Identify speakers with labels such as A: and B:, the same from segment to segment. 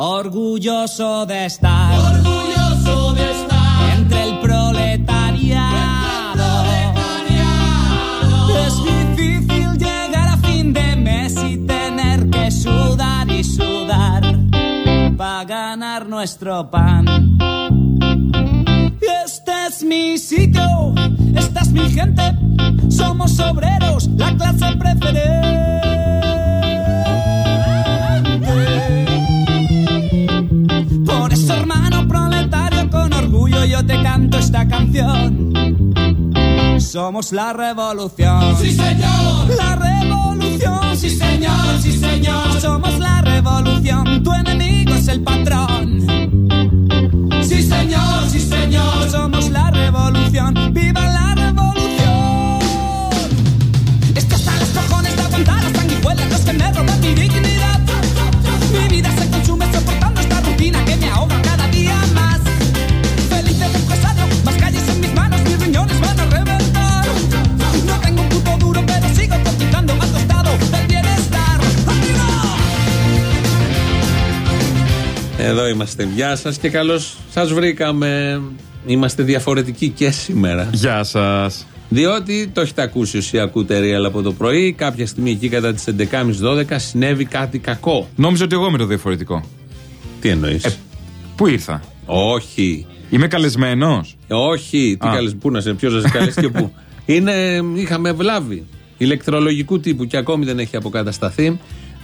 A: Orgulloso de estar. Orgulloso de estar. Entre el proletariado. Es difícil llegar a fin de mes y tener que sudar y sudar para ganar nuestro pan. Este es mi sitio, esta es mi gente, somos obreros, la clase preferente. Te canto esta canción. Somos la revolución. Sí, señor. La revolución. Sí, señor. Sí, señor. Somos la revolución. Tu enemigo es el patrón. Sí, señor. Sí, señor. Somos la revolución. ¡Viva la revolución! Esto hasta los cojones de aguantar las sanguijuelas, los que me roban mi dignidad.
B: Εδώ είμαστε. Γεια σας και καλώς σας βρήκαμε. Είμαστε διαφορετικοί και σήμερα.
C: Γεια σας.
B: Διότι το έχετε ακούσει όσοι ακούτε Real από το πρωί, κάποια στιγμή εκεί κατά τις 11.30-12 συνέβη κάτι κακό.
C: Νόμιζα ότι εγώ είμαι το διαφορετικό.
B: Τι εννοείς;
C: Ε, πού ήρθα;
B: Όχι.
C: Είμαι καλεσμένος;
B: Όχι. Τι
C: Α.
B: καλες, πού να σε, ποιος να σε καλέσει και πού; Είναι, είχαμε βλάβη ηλεκτρολογικού τύπου και ακόμη δεν έχει αποκατασταθεί.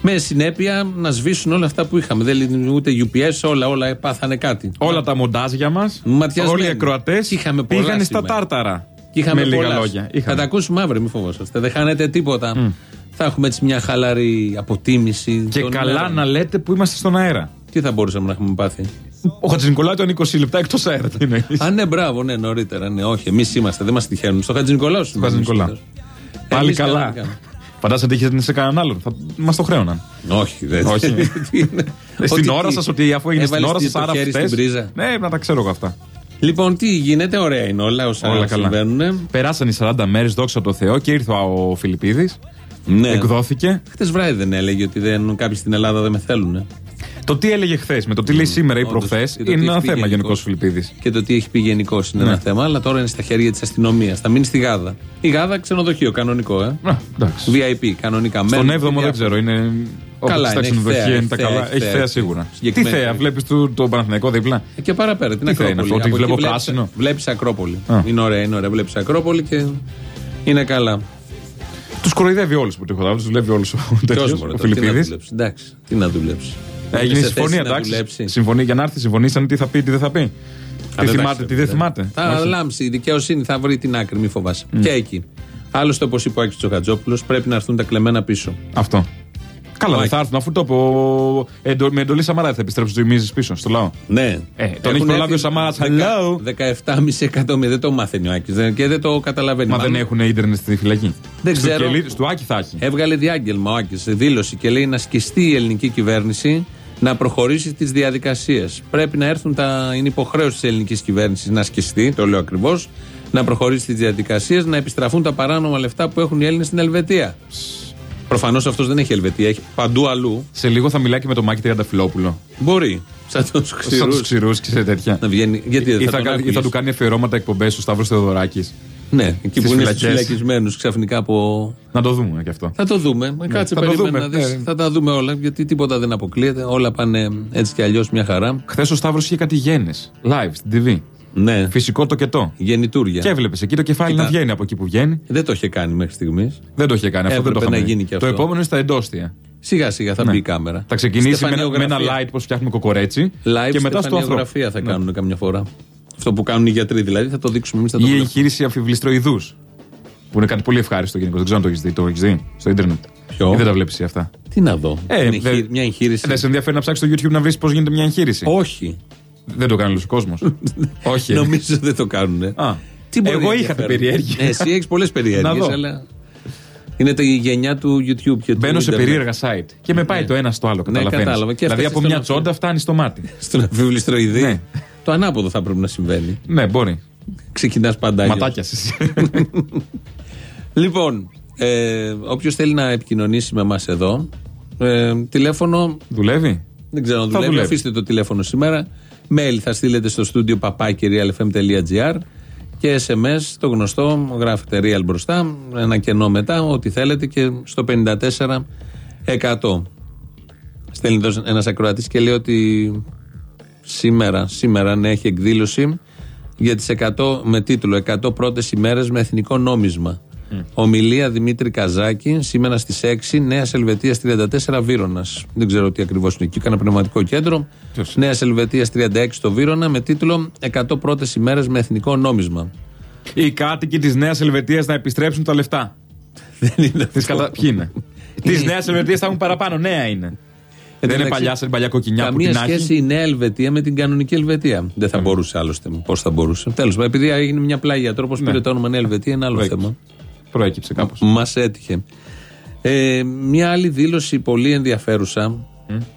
B: Με συνέπεια να σβήσουν όλα αυτά που είχαμε. Δεν λειτουργεί ούτε UPS, όλα, όλα πάθανε κάτι.
C: Όλα τα μοντάζια μας,
B: Ματιασμένοι.
C: όλοι οι ακροατές
B: Και είχαμε πολλά
C: πήγαν στα
B: σήμερα.
C: τάρταρα.
B: Και είχαμε
C: με λίγα
B: πολλά.
C: λόγια.
B: Θα
C: Είχαμε.
B: τα ακούσουμε αύριο, μην φοβόσαστε. Δεν χάνετε τίποτα. Θα έχουμε έτσι μια χαλαρή αποτίμηση.
C: Και
B: των
C: καλά
B: ημερών.
C: να λέτε που είμαστε στον αέρα.
B: Τι θα μπορούσαμε να έχουμε πάθει;
C: Ο Χατζης Νικολάου ήταν 20 λεπτά εκτός αέρα. Τι εννοείς;
B: Α, ναι, μπράβο, ναι, νωρίτερα. Ναι, όχι, εμείς είμαστε, δεν μας τυχαίνουν. Στο Χατζης Νικολάου
C: Στο Χατζης Νικολάου. Πάλι
B: Εμείς
C: καλά.
B: Κανονικά.
C: Φαντάζεσαι ότι είχε σε κανέναν άλλον. Θα μας το χρέωναν.
B: Όχι, δεν
C: Όχι.
B: Τι είναι.
C: Ε, στην
B: Ότι
C: ώρα
B: τι,
C: σας, ότι αφού έγινε στην
B: έβαλες
C: ώρα
B: τι,
C: σας,
B: το
C: άρα
B: χέρι
C: φταίς.
B: στην πρίζα.
C: Ναι, να τα ξέρω εγώ αυτά.
B: Λοιπόν, τι γίνεται, ωραία είναι όλα όσα
C: Όλα καλά.
B: συμβαίνουν.
C: Περάσαν οι 40 μέρες, δόξα τω Θεώ, και ήρθε ο Φιλιππίδης.
B: Ναι.
C: Εκδόθηκε.
B: Χθε βράδυ δεν έλεγε ότι δεν, κάποιοι στην Ελλάδα δεν με θέλουν.
C: Το τι έλεγε χθες με το τι λέει σήμερα ή
B: Όντως,
C: προχθές
B: και το τι
C: είναι ένα
B: έχει πει
C: θέμα
B: γενικώς.
C: γενικός Φιλιππίδης.
B: Και το τι έχει πει γενικώ είναι
C: Ναι.
B: ένα θέμα, αλλά τώρα είναι στα χέρια της αστυνομίας. Θα μείνει στη Γάδα. Η Γάδα ξενοδοχείο, κανονικό, ε.
C: εντάξει.
B: VIP, κανονικά.
C: Στον
B: Μένουν
C: 7ο
B: και
C: δεν ξέρω, είναι.
B: Καλά
C: Καλά,
B: είναι,
C: στα
B: έχει θέα,
C: ξενοδοχεία είναι
B: έχει
C: τα
B: θέα,
C: καλά.
B: έχει
C: Έχει
B: θέα,
C: θέα
B: έχει
C: σίγουρα. Τι
B: συγκεκριμένη.
C: θέα, βλέπεις το Παναθηναϊκό δίπλα;
B: Ε, Και παραπέρα, την
C: Τι θα
B: Ακρόπολη.
C: είναι αυτό, ότι
B: Από
C: βλέπω
B: εκεί βλέπεις-
C: πράσινο;
B: Βλέπεις Ακρόπολη.
C: Α.
B: Είναι ωραία, είναι ωραία. Βλέπεις Ακρόπολη και είναι καλά.
C: Τους κοροϊδεύει όλους που τυχόν. Τους δουλεύει όλους ο
B: Ποιος
C: τέτοιος.
B: μπορεί
C: Ο
B: τώρα, τι να
C: Φιλιππίδης.
B: δουλέψει. Εντάξει, τι να δουλέψει.
C: Έγινε
B: Είναι σε
C: συμφωνία,
B: θέση να
C: εντάξει.
B: δουλέψει.
C: Συμφωνεί για να έρθει, συμφωνήσανε τι θα πει, τι δεν θα πει. Τι
B: δεν τα
C: θυμάται,
B: ξέρω,
C: τι δεν
B: ναι.
C: θυμάται.
B: Θα
C: Όχι.
B: λάμψει. Η δικαιοσύνη θα βρει την άκρη, μη φοβάσαι. Και εκεί. Άλλωστε, όπως είπε ο Άκης Τσοχατζόπουλος, πρέπει να έρθουν τα κλεμμένα πίσω.
C: Αυτό. Καλά, δεν
B: Όχι.
C: θα έρθουν αφού το είπε. εντο- Με εντολή Σαμαρά θα επιστρέψουν του Μίζες πίσω στο λαό.
B: Ναι.
C: Ε, τον έχει προλάβει ο Σαμάρας. Hello.
B: 17,5 εκατομμύρια. Δεν το μάθαίνει ο Άκης και δεν το καταλαβαίνει.
C: Μα δεν
B: Μάλλον
C: έχουν ίντερνετ στη φυλακή.
B: Δεν
C: Στο
B: ξέρω.
C: κελί- Στο Άκη θα έχει.
B: Έβγαλε διάγγελμα ο Άκης, δήλωση και λέει να σκιστεί η ελληνική κυβέρνηση να προχωρήσει τις διαδικασίες. Πρέπει να έρθουν τα. Είναι υποχρέωση της ελληνικής κυβέρνησης να σκιστεί, το λέω ακριβώς, να προχωρήσει τις διαδικασίες, να επιστραφούν τα παράνομα λεφτά που έχουν οι Έλληνες στην Ελβετία. Προφανώς αυτός δεν έχει Ελβετία, έχει παντού αλλού.
C: Σε λίγο θα μιλάει και με τον Μάκη Τριανταφυλόπουλο.
B: Μπορεί. Σαν του
C: Σαν
B: ξηρού.
C: τους ξηρούς και σε τέτοια.
B: Να βγαίνει. Γιατί δεν
C: Ή
B: θα,
C: θα,
B: τον
C: κα- ή
B: άκουγες;
C: θα του κάνει αφιερώματα εκπομπές ο Σταύρος Θεοδωράκης.
B: Ναι, εκεί
C: στις
B: που είναι στους
C: φυλακές.
B: φυλακισμένους ξαφνικά από.
C: Να το δούμε και αυτό.
B: Θα το δούμε. Κάτσε
C: θα το
B: περίμενα
C: δούμε,
B: να δεις.
C: ναι.
B: Θα τα δούμε όλα. Γιατί τίποτα δεν αποκλείεται. Όλα πάνε έτσι κι αλλιώς μια χαρά.
C: Χθες ο Σταύρος είχε κάτι γένε. Live στην TV.
B: Ναι,
C: Φυσικό το κετό.
B: γεννητούρια.
C: Και έβλεπες εκεί το κεφάλι
B: Κοίτα.
C: να βγαίνει από εκεί που βγαίνει.
B: Δεν το είχε κάνει μέχρι στιγμής.
C: Δεν το είχε κάνει. Αυτό δεν το
B: Έπρεπε
C: είχαμε
B: να
C: δει.
B: γίνει και
C: Το
B: αυτό.
C: επόμενο είναι στα εντόστια.
B: Σιγά σιγά θα
C: Ναι.
B: μπει η κάμερα.
C: Θα ξεκινήσει με ένα, με ένα
B: Στεφανιογραφία.
C: light πώς φτιάχνουμε κοκορέτσι.
B: Live
C: και μετά στο αφρό.
B: στεφανιογραφία θα
C: Ναι.
B: κάνουν καμιά φορά. Αυτό που κάνουν οι γιατροί δηλαδή θα το δείξουμε εμείς. Θα το
C: Ή η
B: βλέπουμε.
C: εγχείρηση αμφιβληστροειδούς. Που είναι κάτι πολύ ευχάριστο γενικώς. Δεν ξέρω αν το έχεις δει. Το έχεις δει στο Ιντερνετ.
B: Ποιο;
C: Ή δεν τα βλέπεις αυτά.
B: Τι να δω.
C: Ε,
B: Είναι
C: δεν-
B: εγχείρη- μια εγχείρηση.
C: Δεν σε ενδιαφέρει να ψάξεις στο YouTube να βρεις πώς γίνεται μια εγχείρηση;
B: Όχι.
C: Δεν το κάνει όλος ο κόσμος. Όχι. ε.
B: Νομίζω δεν το κάνουν.
C: Α.
B: Τι μπορεί
C: Εγώ
B: να
C: είχα την
B: ενδιαφέρον;
C: περιέργεια.
B: Ε, Εσύ έχεις πολλές
C: Να
B: περιέργειε,
C: δω.
B: αλλά. Είναι το- η γενιά του YouTube και του
C: Μπαίνω σε
B: ίντερνετ.
C: περίεργα site και με πάει
B: Ναι.
C: το ένα στο άλλο.
B: Ναι,
C: Καταλαβαίνεις.
B: κατάλαβα. Και
C: Δηλαδή
B: έφτασες
C: από
B: στον
C: μια
B: αυτό.
C: τσόντα φτάνει στο μάτι.
B: Στον αμφιβληστροειδή.
C: Ναι.
B: Το ανάποδο θα πρέπει να συμβαίνει.
C: Ναι, μπορεί.
B: Ξεκινάς πάντα. αλλιώς.
C: Ματάκια εσύ.
B: Λοιπόν, ε, όποιος θέλει να επικοινωνήσει με εμάς εδώ, ε, τηλέφωνο
C: Δουλεύει;
B: Δεν ξέρω αν
C: Θα
B: δουλεύει.
C: δουλεύει.
B: Αφήστε το τηλέφωνο σήμερα. Mail θα στείλετε στο στούντιο papakirialfm.gr και SMS το γνωστό, γράφετε real μπροστά, ένα κενό μετά, ό,τι θέλετε και στο 54%. Στέλνει εδώ ένας ακροατής και λέει ότι σήμερα, σήμερα ναι, έχει εκδήλωση για τις 100, με τίτλο 100 πρώτες ημέρες με εθνικό νόμισμα. Ομιλία Δημήτρη Καζάκη, σήμερα στις 6, Νέας Ελβετίας 34 Βύρονας. Δεν ξέρω τι ακριβώς είναι εκεί, κάνα πνευματικό κέντρο.
C: Ποιος;
B: Νέας Ελβετίας 36 στο Βύρονα με τίτλο 100 πρώτες ημέρες με εθνικό νόμισμα.
C: Οι κάτοικοι της Νέας Ελβετίας να επιστρέψουν τα λεφτά.
B: Δεν είναι
C: Τις κατα... Ποιοι είναι; Της Νέας Ελβετίας θα έχουν παραπάνω. Νέα είναι. Δεν είναι
B: Εντάξει,
C: παλιά σαν την παλιά κοκκινιά που
B: Καμία
C: την
B: σχέση
C: έχει.
B: η Νέα Ελβετία με την κανονική Ελβετία. Δεν θα μπορούσε άλλωστε. Πώς θα μπορούσε. Τέλος πάντων, επειδή έγινε μια πλάγια τρόπο,
C: Ναι.
B: πήρε το όνομα Νέα Ελβετία, είναι άλλο
C: Προέκυψε.
B: θέμα.
C: Προέκυψε κάπως.
B: Μα έτυχε. Ε, μια άλλη δήλωση πολύ ενδιαφέρουσα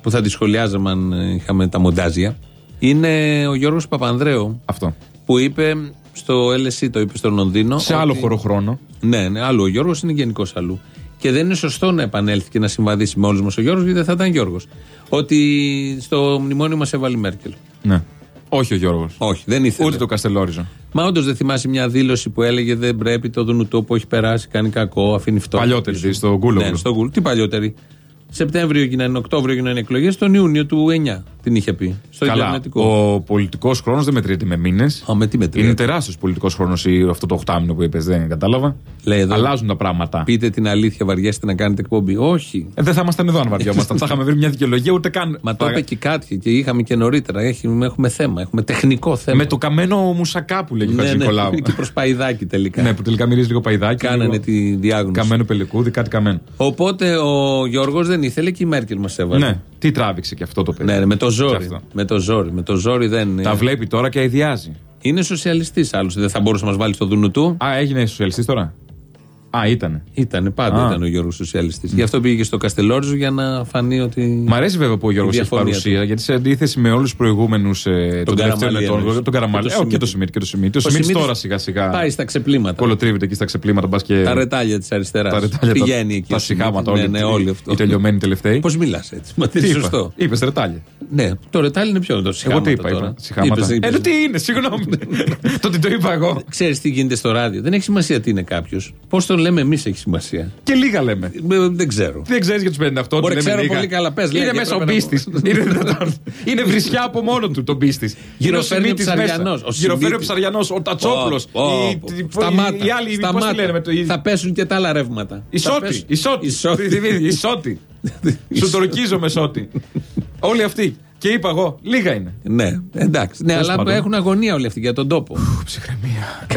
B: που θα τη σχολιάζαμε αν ε, είχαμε τα μοντάζια είναι ο Γιώργος Παπανδρέου
C: Αυτό.
B: που είπε στο LSE, το είπε στο Λονδίνο.
C: Σε άλλο
B: ότι-
C: χωροχρόνο.
B: Ναι, ναι, άλλο. Ο Γιώργος είναι γενικός αλλού. Και δεν είναι σωστό να επανέλθει και να συμβαδίσει με όλους μας ο Γιώργος, γιατί δεν θα ήταν Γιώργος. Ότι στο μνημόνιο μας έβαλε η Μέρκελ.
C: Ναι. Όχι ο Γιώργος.
B: Όχι, δεν ήθελε.
C: Ούτε το Καστελόριζο.
B: Μα όντως δεν θυμάσαι μια δήλωση που έλεγε δεν πρέπει το Δουνουτό που έχει περάσει, κάνει κακό, αφήνει φτώχεια.
C: Παλιότερη,
B: πίσω.
C: δηλαδή, στο Γκούλογλου.
B: Ναι, στο Γκούλ. Τι παλιότερη. Σεπτέμβριο γίνανε, Οκτώβριο γίνανε εκλογές, τον Ιούνιο του 9 την είχε πει. Στο
C: Καλά.
B: Ιντερνετικό.
C: Ο πολιτικός χρόνος δεν μετριέται με μήνες.
B: Α, με τι μετριέται;
C: Είναι τεράστιος πολιτικός χρόνος αυτό το 8 μήνο που είπες, δεν κατάλαβα.
B: Λέει εδώ.
C: Αλλάζουν τα πράγματα.
B: Πείτε την αλήθεια, βαριέστε να κάνετε εκπομπή. Όχι.
C: Ε, δεν θα ήμασταν εδώ αν βαριόμασταν. θα είχαμε βρει μια δικαιολογία ούτε καν.
B: Μα το είπε και κάτι και είχαμε και νωρίτερα. Έχουμε, έχουμε θέμα, έχουμε τεχνικό θέμα.
C: Με το καμένο μουσακά που λέγει ο
B: ναι, ναι,
C: Χατζη-Νικολάου.
B: και προς παϊδάκι τελικά.
C: Ναι, που τελικά μυρίζει λίγο παϊδάκι.
B: Κάνανε
C: λίγο
B: τη διάγνωση.
C: Καμένο πελεκούδι, κάτι καμένο.
B: Οπότε ο Γιώργος δεν ήθελε και η Μέρκελ μας έβαλε.
C: Ναι, τι τράβηξε και αυτό το παιδί.
B: Ναι, ναι, με το
C: Και
B: ζόρι.
C: αυτό.
B: Με το ζόρι. Με το ζόρι δεν.
C: Τα βλέπει τώρα και αειδιάζει.
B: Είναι σοσιαλιστής άλλωστε. Δεν θα μπορούσε να μας βάλει στο δούνου του.
C: Α, έγινε σοσιαλιστής τώρα. Α, ήτανε.
B: Ήταν, πάντα
C: Α.
B: ήταν ο Γιώργος σοσιαλιστής. Γι' αυτό πήγε και στο Καστελόριζο για να φανεί ότι.
C: Μ' αρέσει βέβαια που ο Γιώργος
B: Η
C: έχει
B: διαφωνία
C: παρουσία,
B: του.
C: γιατί σε αντίθεση με όλους τους προηγούμενους. Ε, τον τελευταίο
B: Καραμαλή
C: ετών,
B: εννοείς.
C: τον Καραμαλή.
B: Και
C: Ε,
B: το
C: όχι και το
B: Σιμίτη.
C: Σιμίτη και το Σιμίτη. Ο
B: Ο
C: Σιμίτη
B: Σιμίτης
C: τώρα σιγά σιγά.
B: Πάει στα ξεπλήματα.
C: Κολοτρίβεται εκεί στα ξεπλήματα. Μπας και
B: Τα ρετάλια της αριστεράς.
C: τα ρετάλια,
B: Πηγαίνει
C: τα,
B: εκεί.
C: τα
B: ο
C: σιγάματα
B: Σιμίτης.
C: όλοι.
B: Ναι, ναι, όλοι αυτό.
C: Οι τελειωμένοι τελευταίοι.
B: Πώς μιλάς έτσι. Μα τι
C: Τι
B: είναι
C: είπα;
B: σωστό.
C: Είπες ρετάλια.
B: Ναι, το ρετάλι είναι πιο το
C: Εγώ τι είπα, είπα. Σιγάματα. Ε, το τι είναι, συγγνώμη. Το ότι το είπα εγώ.
B: Ξέρεις τι γίνεται στο ράδιο. Δεν έχει σημασία τι είναι κάποιος. Πώς τον λέμε εμείς έχει σημασία.
C: Και λίγα λέμε.
B: Ε, Δεν ξέρω.
C: Δεν ξέρεις για τους 58. ότι
B: Μπορεί,
C: λέμε
B: ξέρω
C: λίγα.
B: πολύ καλά. Πες,
C: είναι
B: λέγε,
C: μέσα ο
B: έπρεπε να
C: πίστης.
B: πω.
C: είναι, δυνατόν. είναι βρισιά από μόνο του τον πίστης.
B: Γυροφέρνει ο Ψαριανός, ο
C: Γυροφέρνει ο
B: Σιμίτης.
C: Ψαριανός, ο Τατσόπλο.
B: Ω, ω, Σταμάτα.
C: Οι άλλοι, πώς
B: σταμάτα.
C: τη λένε με το. οι-
B: Θα πέσουν και τα άλλα ρεύματα.
C: Η
B: Θα
C: Σότη.
B: πέσουν-
C: Η Σότη.
B: Η Σότη.
C: Η Σότη. Σου το ορκίζομαι Σότη. Όλοι αυτοί. Και είπα εγώ, λίγα είναι.
B: Ναι, εντάξει. Ναι,
C: Τέλος
B: αλλά
C: πάντων.
B: έχουν αγωνία όλοι αυτοί για τον τόπο.
C: Ψυχραιμία.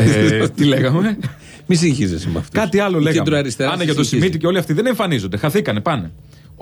C: Ε, Τι λέγαμε;
B: Μη συγχύζεσαι με αυτό.
C: Κάτι άλλο λέγαμε.
B: Κέντρο-αριστερά
C: Άνα για το
B: συγχύζει.
C: Σιμίτη και όλοι αυτοί δεν εμφανίζονται. Χαθήκανε, πάνε.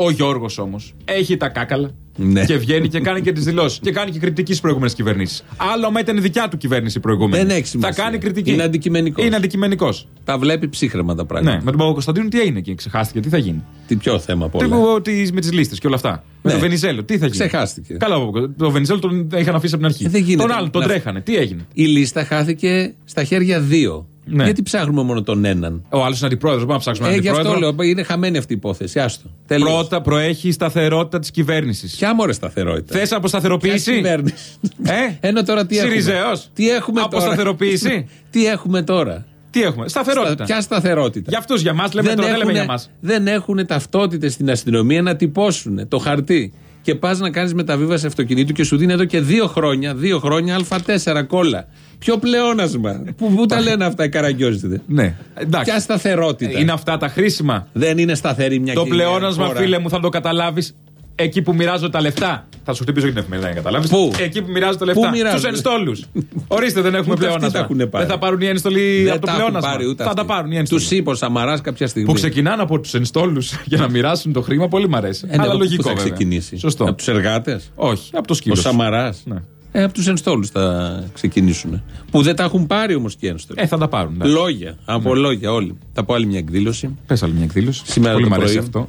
C: Ο Γιώργος όμως έχει τα κάκαλα
B: Ναι.
C: και βγαίνει και κάνει και τις δηλώσεις. Και κάνει και κριτική στις προηγούμενες κυβερνήσεις. Άλλο άμα ήταν η δικιά του κυβέρνηση η προηγούμενη.
B: Δεν έχει σημασία.
C: Θα κάνει κριτική.
B: Είναι αντικειμενικός.
C: Είναι αντικειμενικός.
B: Τα βλέπει ψύχρεμα τα πράγματα.
C: Ναι, με τον Παπα-Κωνσταντίνο τι έγινε εκεί, ξεχάστηκε, τι θα γίνει;
B: Τι πιο θέμα από
C: Τι
B: όλα.
C: που- τι- με τις λίστες και όλα αυτά. Με
B: Ναι.
C: τον Βενιζέλο, τι θα γίνει;
B: Ξεχάστηκε.
C: Καλά, το Βενιζέλο τον είχαν αφήσει από την αρχή.
B: Ε, δεν γίνεται.
C: τον άλλον τον
B: Να-
C: τρέχανε. Τι έγινε;
B: Η λίστα χάθηκε στα χέρια δύο.
C: Ναι.
B: Γιατί ψάχνουμε μόνο τον έναν;
C: Ο άλλος είναι αντιπρόεδρος. Πάμε να ψάξουμε
B: Ε,
C: έναν
B: γι' αυτό
C: αντιπρόεδρο.
B: λέω. Είναι χαμένη αυτή η υπόθεση. Άστο. Τελείως.
C: Πρώτα προέχει η σταθερότητα της κυβέρνησης.
B: Ποια μόρε σταθερότητα;
C: Θες
B: Ποια
C: αποσταθεροποίηση.
B: κυβέρνηση;
C: Ε;
B: Ενώ τώρα τι έχουμε;
C: Συριζέος.
B: Τι έχουμε τώρα;
C: Αποσταθεροποίηση;
B: τι έχουμε τώρα;
C: Τι έχουμε; Σταθερότητα.
B: Ποια σταθερότητα;
C: Για αυτούς, για μας λέμε τώρα, δεν λέμε για μας.
B: δεν έχουν ταυτότητες στην αστυνομία να τυπώσουν το χαρτί. Και πας να κάνεις μεταβίβαση αυτοκινήτου και σου δίνει εδώ και δύο χρόνια, δύο χρόνια Α4 κόλλα. Ποιο πλεόνασμα. Πού, πού τα λένε αυτά οι καραγκιόζητε.
C: Ναι, εντάξει.
B: Ποια σταθερότητα.
C: Είναι αυτά τα χρήσιμα.
B: Δεν είναι σταθερή μια
C: Το
B: κοινωνία,
C: πλεόνασμα,
B: χώρα.
C: φίλε μου, θα το καταλάβεις εκεί που μοιράζω τα λεφτά. Θα σου χτυπήσω για την εφημερίδα για να καταλάβεις.
B: Πού;
C: Εκεί που μοιράζω τα
B: Πού
C: λεφτά.
B: μοιράζονται;
C: Στου ενστόλους. Ορίστε, δεν έχουμε
B: Ούτε αυτοί
C: πλεόνασμα.
B: τα έχουν πάρει.
C: Δεν θα πάρουν οι ένστολοι
B: Δεν
C: από το
B: τα έχουν
C: πλεόνασμα.
B: πάρει ούτε
C: Θα
B: αυτοί.
C: τα πάρουν οι ένστολοι.
B: Τους είπε ο Σαμαράς κάποια στιγμή.
C: Που ξεκινάνε από τους ενστόλους για να μοιράσουν το χρήμα, πολύ μ' αρέσει.
B: Ε, ναι,
C: Αλλά
B: πού
C: λογικό.
B: θα
C: βέβαια.
B: ξεκινήσει.
C: Σωστό.
B: Από τους εργάτες;
C: Όχι, από το
B: Ο
C: σκύλο.
B: Σαμαράς;
C: Ναι.
B: Ε, από τους ενστόλους θα ξεκινήσουν. Που δεν τα έχουν πάρει όμως και οι ένστολοι.
C: Ε, θα τα πάρουν. ναι.
B: Λόγια. Από λόγια όλοι. Θα πω άλλη μια εκδήλωση.
C: Πες άλλη μια εκδήλωση.
B: Σήμερα
C: Πολύ
B: το
C: μ' αρέσει
B: πρωί.
C: αυτό.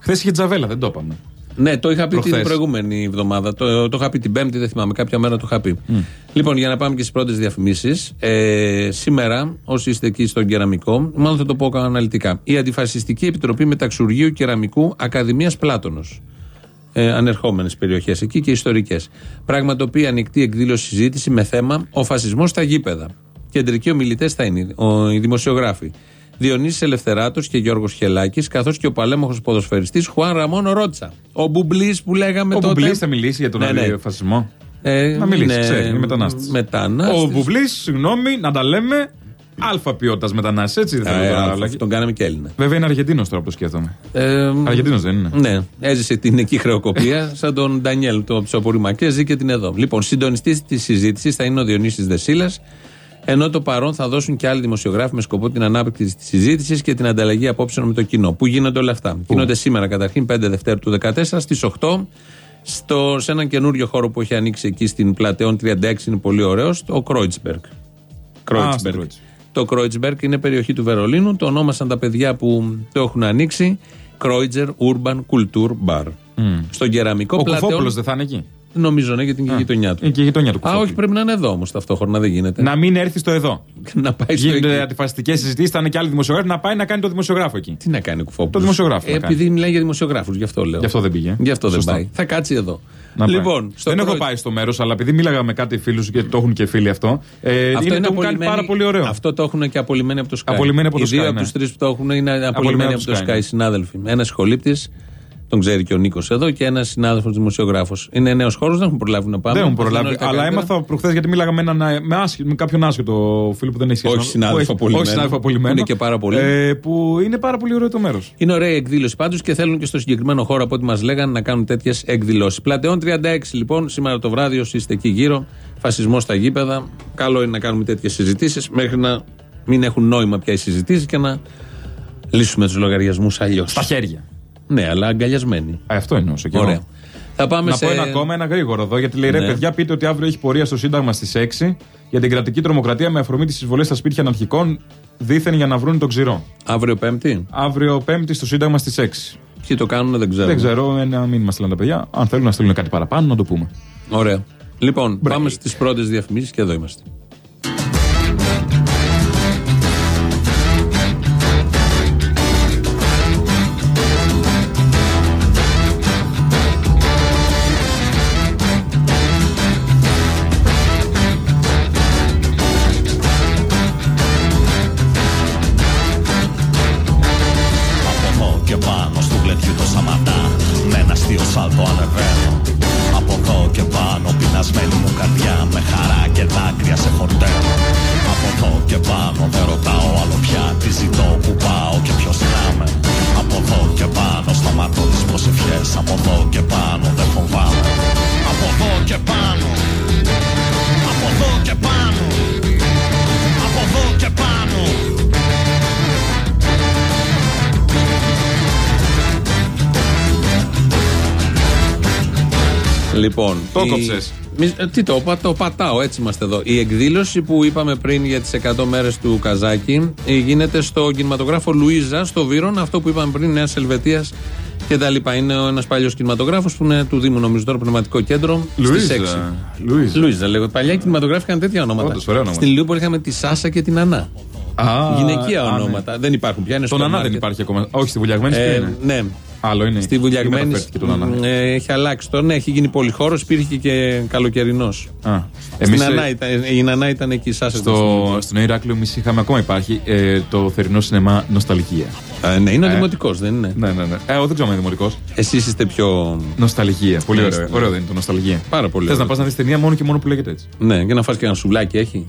C: Χθες είχε τζαβέλα, δεν το είπαμε.
B: Ναι, το είχα πει την
C: Προχθές.
B: προηγούμενη εβδομάδα. Το, το είχα πει την Πέμπτη, δεν θυμάμαι. Κάποια μέρα το είχα πει. Λοιπόν, για να πάμε και στις πρώτες διαφημίσεις. Ε, σήμερα, όσοι είστε εκεί στον κεραμικό, μάλλον θα το πω αναλυτικά. Η Αντιφασιστική Επιτροπή Μεταξουργείου Κεραμικού Ακαδημίας Πλάτωνος. ε, ανερχόμενες περιοχές εκεί και ιστορικές. Πραγματοποιεί ανοιχτή εκδήλωση συζήτηση με θέμα Ο φασισμός στα γήπεδα. Κεντρικοί ομιλητές θα είναι ο, οι δημοσιογράφοι. Διονύσης Ελευθεράτος και Γιώργος Χελάκης καθώς και ο παλέμαχος ποδοσφαιριστής Χουάν Ραμόν Ρότσα. Ο Μπουμπλής που λέγαμε
C: Ο
B: τότε.
C: Μπουμπλής θα μιλήσει για τον
B: Ναι, ναι.
C: φασισμό.
B: Ε,
C: Να μιλήσει,
B: είναι
C: ξέρει, είναι μετανάστης.
B: μετανάστης.
C: Ο Μπουμπλής, συγγνώμη, να τα λέμε. Αλφα ποιότητας μετανάστης, έτσι δεν θέλω
B: Ε,
C: τώρα,
B: α,
C: αλλά-
B: τον κάναμε και Έλληνα.
C: Βέβαια είναι Αργεντίνος τώρα που το σκέφτομαι.
B: Ε,
C: Αργεντίνος δεν είναι.
B: Ναι, έζησε την εκεί χρεοκοπία σαν τον Ντανιέλ το ψοπορημακέ, ζει και την εδώ. Λοιπόν, συντονιστής της συζήτησης θα είναι ο Διονύσης Δεσίλας, ενώ το παρόν θα δώσουν και άλλοι δημοσιογράφοι με σκοπό την ανάπτυξη της συζήτησης και την ανταλλαγή απόψεων με το κοινό. Πού γίνονται όλα αυτά; Γίνονται σήμερα καταρχήν 5 Δευτέρου του 2014 στις 8 στο, σε έναν καινούριο χώρο που έχει ανοίξει εκεί στην Πλαταιών 36, είναι πολύ ωραίος, ο Κρόιτσμπεργκ. Κρόιτσμπεργκ.
C: Κρόιτσμπεργκ.
B: Το Κρόιτσμπεργκ είναι περιοχή του Βερολίνου. Το ονόμασαν τα παιδιά που το έχουν ανοίξει Κρόιτσμπεργκ Urban Kultur Bar. Στον Κεραμεικό
C: Ο
B: Πλαταιών.
C: Κουφόπουλο δεν θα είναι εκεί;
B: Νομίζω ναι, γιατί είναι και η γειτονιά του.
C: Είναι και η γειτονιά του
B: Α,
C: Κουφόπουλου.
B: όχι, πρέπει να είναι εδώ όμως ταυτόχρονα, δεν γίνεται.
C: Να μην έρθει στο εδώ.
B: να πάει στο
C: Γίνονται
B: εκεί.
C: αντιφασιστικές συζητήσεις, θα είναι και άλλοι δημοσιογράφοι να πάει να κάνει το δημοσιογράφο εκεί.
B: Τι να κάνει ο Κουφόπουλος;
C: Το δημοσιογράφο
B: Ε,
C: να κάνει.
B: επειδή μιλάει για δημοσιογράφους, γι' αυτό λέω.
C: Γι' αυτό δεν πήγε.
B: Γι' αυτό
C: Σωστό.
B: δεν πάει. Θα κάτσει εδώ.
C: Να πάει.
B: λοιπόν, στο
C: δεν έχω
B: Κρόιτ-
C: πάει στο μέρος, αλλά επειδή μίλαγα με κάτι φίλους και το έχουν και φίλοι αυτό. Ε,
B: Αυτό
C: είναι,
B: είναι
C: το έχουν κάνει
B: απολυμμένοι-
C: πάρα πολύ ωραίο.
B: Αυτό το έχουν και απολυμμένοι από το Sky.
C: Απολυμμένοι από το
B: Οι δύο
C: Sky,
B: από
C: ναι.
B: του τρεις που το έχουν είναι απολυμμένοι από το Sky,
C: ναι.
B: συνάδελφοι. Ένας σχολήπτη, τον ξέρει και ο Νίκος εδώ, και ένας συνάδελφος δημοσιογράφος. Είναι νέος χώρος, δεν έχουν προλάβει να πάμε.
C: Δεν έχουν
B: Παθαίνουν
C: προλάβει.
B: όλα τα
C: Αλλά
B: καλύτερα.
C: έμαθα προχθές γιατί μίλαγα με, έναν, με, άσχη- με κάποιον άσχετο φίλο που δεν έχει σχέση.
B: Όχι
C: με-
B: συνάδελφο
C: που έχει-
B: απολυμμένο.
C: Όχι συνάδελφο απολυμμένο.
B: Είναι και πάρα πολύ.
C: Ε, που είναι πάρα πολύ ωραίο το μέρος.
B: Είναι ωραία η εκδήλωση πάντως και θέλουν και στο συγκεκριμένο χώρο από ό,τι μας λέγανε να κάνουν τέτοιες εκδηλώσεις. Πλατεών 36 λοιπόν, σήμερα το βράδυ, όσοι είστε εκεί γύρω, φασισμός στα γήπεδα. Καλό είναι να κάνουμε τέτοιες συζητήσεις μέχρι να μην έχουν νόημα πια οι συζητήσεις και να λύσουμε τους λογαριασμούς αλλιώς.
C: Στα χέρια.
B: Ναι, αλλά αγκαλιασμένοι.
C: Α, αυτό εννοούσα και
B: Ωραία.
C: εγώ.
B: Θα πάμε
C: Να
B: σε.
C: πω ένα ακόμα, ένα γρήγορο εδώ, γιατί λέει ρε
B: Ναι.
C: παιδιά, πείτε ότι αύριο έχει πορεία στο Σύνταγμα στις 6 για την κρατική τρομοκρατία με αφορμή τις εισβολές στα σπίτια αναρχικών, δίθεν για να βρουν τον ξηρό.
B: Αύριο Πέμπτη;
C: Αύριο Πέμπτη στο Σύνταγμα στις 6.
B: Ποιοι το κάνουν, δεν ξέρω.
C: Δεν ξέρω, ένα μήνυμα στείλαν τα παιδιά. Αν θέλουν να στείλουν κάτι παραπάνω, να το πούμε.
B: Ωραία. Λοιπόν,
C: Break.
B: πάμε στις πρώτες διαφημίσεις και εδώ είμαστε. Λοιπόν.
C: Το
B: η-
C: κόψες.
B: Μη- ε, Τι το, είπα, το πατάω, έτσι είμαστε εδώ. Η εκδήλωση που είπαμε πριν για τις 100 μέρες του Καζάκη ε, γίνεται στο κινηματογράφο Λουίζα, στο Βύρον, αυτό που είπαμε πριν, Νέας Ελβετίας και τα λοιπά. Είναι ένας παλιός κινηματογράφος που είναι του Δήμου, νομίζω τώρα, πνευματικό κέντρο. Στις 6.
C: Λουίζα. Λουίζα.
B: Λουίζα, λέγω. Παλιά οι κινηματογράφοι είχαν τέτοια ονόματα.
C: Όντως, ωραία ονόματα.
B: Στην Λιούπολη είχαμε τη Σάσα και την Ανά.
C: Α,
B: Γυναικεία
C: α, ναι.
B: ονόματα. Δεν υπάρχουν πια. Είναι
C: Τον
B: στο
C: Ανά δεν
B: μάρκετ.
C: υπάρχει ακόμα. Όχι, στη βουλιαγμένη ποιο
B: Ε,
C: είναι;
B: ναι.
C: Άλλο είναι.
B: Στη
C: Ή
B: βουλιαγμένη.
C: μεταφέρθηκε τον Ανά.
B: Ε, έχει αλλάξει τώρα. Ναι, έχει γίνει πολυχώρο. Υπήρχε και καλοκαιρινός.
C: Α,
B: Στην
C: εμείς, ε,
B: Ανά ήταν, η Νανά ήταν εκεί, η Σάσα. ήταν
C: στο,
B: στην-
C: στο Νέο Ηράκλειο εμείς είχαμε ακόμα υπάρχει ε, το θερινό σινεμά Νοσταλγία.
B: Ε, ναι, είναι ο
C: Ε.
B: δημοτικός, δεν είναι;
C: Ναι, ναι, ναι. Ε, εγώ δεν ξέρω αν είναι δημοτικός.
B: Εσείς είστε πιο.
C: Νοσταλγία. Πολύ
B: Ναι,
C: ωραίο.
B: ναι.
C: Ωραίο δεν είναι το Νοσταλγία.
B: Πάρα πολύ
C: Θες να
B: ωραίο.
C: πας να δεις ταινία μόνο και μόνο που λέγεται έτσι.
B: Ναι, για να φας και ένα σουβλάκι έχει.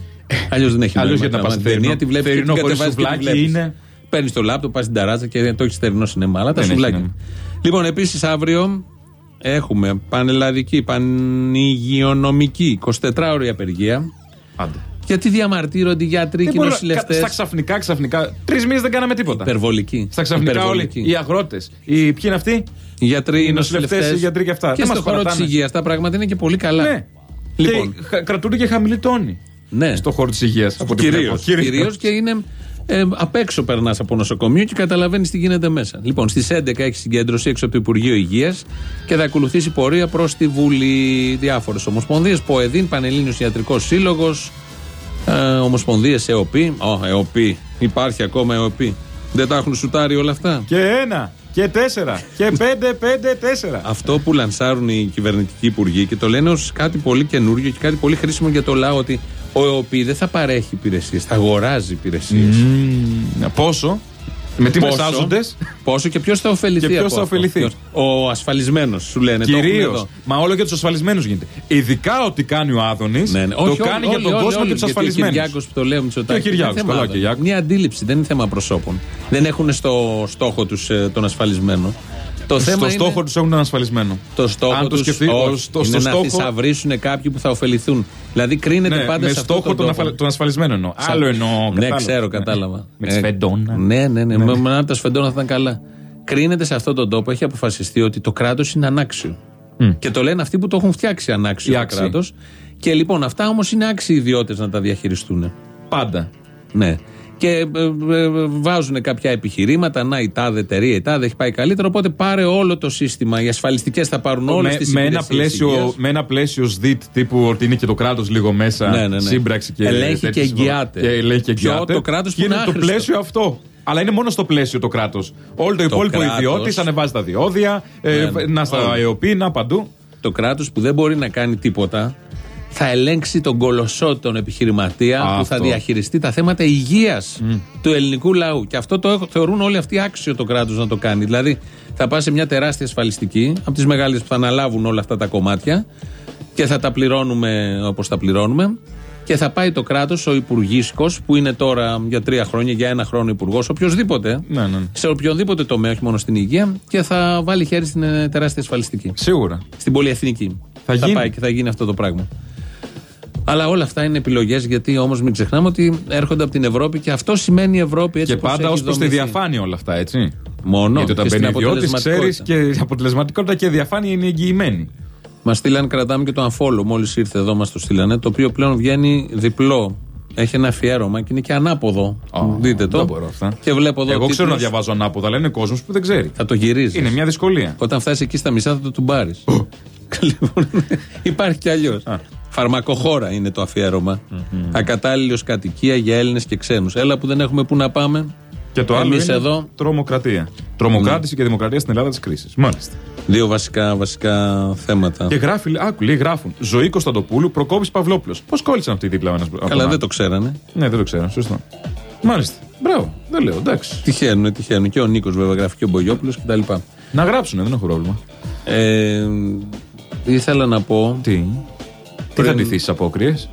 B: Αλλιώς δεν έχει
C: Αλλιώς
B: νόημα.
C: γιατί να πας
B: Άμα
C: θερινό-
B: ταινία τη βλέπεις και την
C: θερινό χωρίς
B: κατεβάζεις και τη
C: σουβλάκι
B: βλέπεις.
C: είναι-
B: Παίρνεις το λάπτο, πας στην ταράτσα και το έχεις θερινό σινεμά. Αλλά τα
C: Δεν έχει
B: σουβλάκια.
C: νόημα.
B: Λοιπόν, επίσης αύριο έχουμε πανελλαδική, πανηγειονομική 24ωρη απεργία.
C: Άντε.
B: Γιατί διαμαρτύρονται οι γιατροί και οι
C: Δεν μπορώ-
B: νοσηλευτέ.
C: Στα ξαφνικά, ξαφνικά. Τρεις μήνες δεν κάναμε τίποτα.
B: Υπερβολική.
C: Στα ξαφνικά όλοι.
B: Υπερβολική.
C: Οι αγρότες. Οι... Ποιοι είναι αυτοί;
B: Οι γιατροί,
C: οι νοσηλευτές, οι γιατροί και αυτά.
B: Και
C: Δεν
B: στον
C: μας
B: χώρο της
C: παρατάνε.
B: υγείας τα πράγματα είναι και πολύ καλά.
C: Ναι.
B: Λοιπόν.
C: Και χα- κρατούνται και χαμηλή τόνη.
B: Ναι.
C: Στο χώρο της υγείας.
B: Κυρίως. Κυρίως και είναι ε, απ' έξω περνάς από νοσοκομείο και καταλαβαίνεις τι γίνεται μέσα. Λοιπόν, στις 11 έχεις συγκέντρωση έξω από το Υπουργείο Υγείας και θα ακολουθήσει πορεία προς τη Βουλή. Διάφορες ομοσπονδίες, ΠΟΕΔΗΝ, Πανελλήνιος Ιατρικός Σύλλογος, ε, ομοσπονδίες ΕΟΠΗ. Ω, ΕΟΠΗ. Υπάρχει ακόμα ΕΟΠΗ. Δεν τα έχουν σουτάρει όλα αυτά;
C: Και ένα. και τέσσερα. Και πέντε, πέντε, τέσσερα.
B: Αυτό που λανσάρουν οι κυβερνητικοί υπουργοί και το λένε ως κάτι πολύ καινούριο και κάτι πολύ χρήσιμο για το λαό ότι ο ΕΟΠΗ δεν θα παρέχει υπηρεσίες, θα αγοράζει υπηρεσίες.
C: Mm, πόσο; Με τι μεσάζοντες;
B: Πόσο και ποιος θα ωφεληθεί.
C: Και ποιος θα ωφεληθεί;
B: Ο ασφαλισμένος, σου λένε.
C: Κυρίως. Μα όλο για τους ασφαλισμένους γίνεται. Ειδικά ό,τι κάνει ο Άδωνης. Ναι, ναι. Το όχι, κάνει για τον κόσμο και τους ασφαλισμένου. Ο
B: Κυριάκος που το λέω,
C: Και ο Κυριάκος.
B: Μια αντίληψη, δεν είναι θέμα προσώπων. Δεν έχουν στο στόχο τους ε, τον ασφαλισμένο.
C: Το στο θέμα στόχο
B: είναι...
C: τους έχουν ένα ασφαλισμένο.
B: Το στόχο
C: Αν
B: το
C: σκεφτεί,
B: το, είναι στόχο... να θησαυρίσουν κάποιοι που θα ωφεληθούν. Δηλαδή κρίνεται
C: ναι,
B: πάντα
C: με
B: σε
C: στόχο τον, αφα... τον ασφαλισμένο εννοώ. Σαν... Άλλο εννοώ.
B: Ναι, ξέρω, κατάλαβα.
C: Με τη σφεντόνα.
B: Ναι, ναι, ναι. ναι. Με τα σφεντόνα θα ήταν καλά. Κρίνεται σε αυτόν τον τόπο, έχει αποφασιστεί ότι το κράτος είναι ανάξιο. Mm. Και το λένε αυτοί που το έχουν φτιάξει ανάξιο το κράτος. Και λοιπόν, αυτά όμως είναι άξιοι ιδιώτες να τα διαχειριστούν.
C: Πάντα.
B: Ναι και ε, ε, βάζουν κάποια επιχειρήματα. Να, η τάδε εταιρεία, η τάδε έχει πάει καλύτερα. Οπότε πάρε όλο το σύστημα. Οι ασφαλιστικές θα πάρουν όλες τις
C: με, ένα πλαίσιο, με ένα πλαίσιο ΣΔΙΤ τύπου ότι είναι και το κράτος λίγο μέσα.
B: Ναι, ναι, ναι.
C: Σύμπραξη και
B: ελέγχει και εγγυάται.
C: Και ελέγχει και εγγυάται.
B: το κράτος που είναι
C: το πλαίσιο αυτό. Αλλά είναι μόνο στο πλαίσιο το κράτος. Όλο το, το υπόλοιπο ιδιώτης ανεβάζει τα διόδια, ε, ναι, ναι. να στα ΕΟΠΗ, να παντού.
B: Το κράτος που δεν μπορεί να κάνει τίποτα θα ελέγξει τον κολοσσό τον επιχειρηματία που θα διαχειριστεί τα θέματα υγείας του ελληνικού λαού. Και αυτό το θεωρούν όλοι αυτοί άξιο το κράτος να το κάνει. Δηλαδή, θα πας σε μια τεράστια ασφαλιστική, από τις μεγάλες που θα αναλάβουν όλα αυτά τα κομμάτια και θα τα πληρώνουμε όπως τα πληρώνουμε. Και θα πάει το κράτος, ο υπουργίσκο, που είναι τώρα για τρία χρόνια, για ένα χρόνο υπουργός, οποιοδήποτε,
C: ναι, ναι.
B: σε οποιοδήποτε τομέα, όχι μόνο στην υγεία, και θα βάλει χέρι στην ε, τεράστια ασφαλιστική.
C: Σίγουρα.
B: Στην πολυεθνική. Θα, θα πάει και θα γίνει αυτό το πράγμα. Αλλά όλα αυτά είναι επιλογές, γιατί όμως μην ξεχνάμε ότι έρχονται από την Ευρώπη και αυτό σημαίνει η Ευρώπη έτσι
C: Και πάντα ως προς τη διαφάνεια όλα αυτά, έτσι.
B: Μόνο.
C: Γιατί όταν μπαίνει ιδιώτης, ξέρεις και η αποτελεσματικότητα και η διαφάνεια είναι εγγυημένη.
B: Μας στείλαν, κρατάμε και το αμφόλο. Μόλις ήρθε εδώ, μας το στείλανε. Το οποίο πλέον βγαίνει διπλό. Έχει ένα αφιέρωμα και είναι και ανάποδο. Oh, Δείτε το.
C: Δεν μπορώ αυτά.
B: Και βλέπω εδώ
C: Εγώ ξέρω να διαβάζω ανάποδα, αλλά είναι κόσμος που δεν ξέρει.
B: Θα το γυρίζεις.
C: Είναι μια δυσκολία.
B: Όταν φτάσεις εκεί στα μισά θα το τουμπάρεις. Λοιπόν, υπάρχει κι αλλιώς. Φαρμακοχώρα είναι το αφιέρωμα. Mm-hmm. Ακατάλληλος κατοικία για Έλληνες και ξένους. Έλα που δεν έχουμε πού να πάμε.
C: Και το άλλο είναι εδώ... τρομοκρατία. Τρομοκράτηση mm. και δημοκρατία στην Ελλάδα της κρίσης. Μάλιστα.
B: Δύο βασικά, βασικά θέματα.
C: Και γράφει, άκου, λέει, γράφουν. Ζωή Κωνσταντοπούλου, Προκόπης Παυλόπουλος. Πώς κόλλησαν αυτοί οι δίπλα ένας
B: Καλά, δεν το ξέρανε.
C: Ναι, δεν το ξέρανε, σωστό. Μάλιστα. Μπράβο, δεν λέω, εντάξει.
B: Τυχαίνουν, τυχαίνουν. Και ο Νίκος βέβαια γράφει και ο Μπογιόπουλος κτλ.
C: Να γράψουν, δεν έχω πρόβλημα.
B: Ε, ήθελα να πω.
C: Τι; Τι θα ντυθεί στι απόκριες.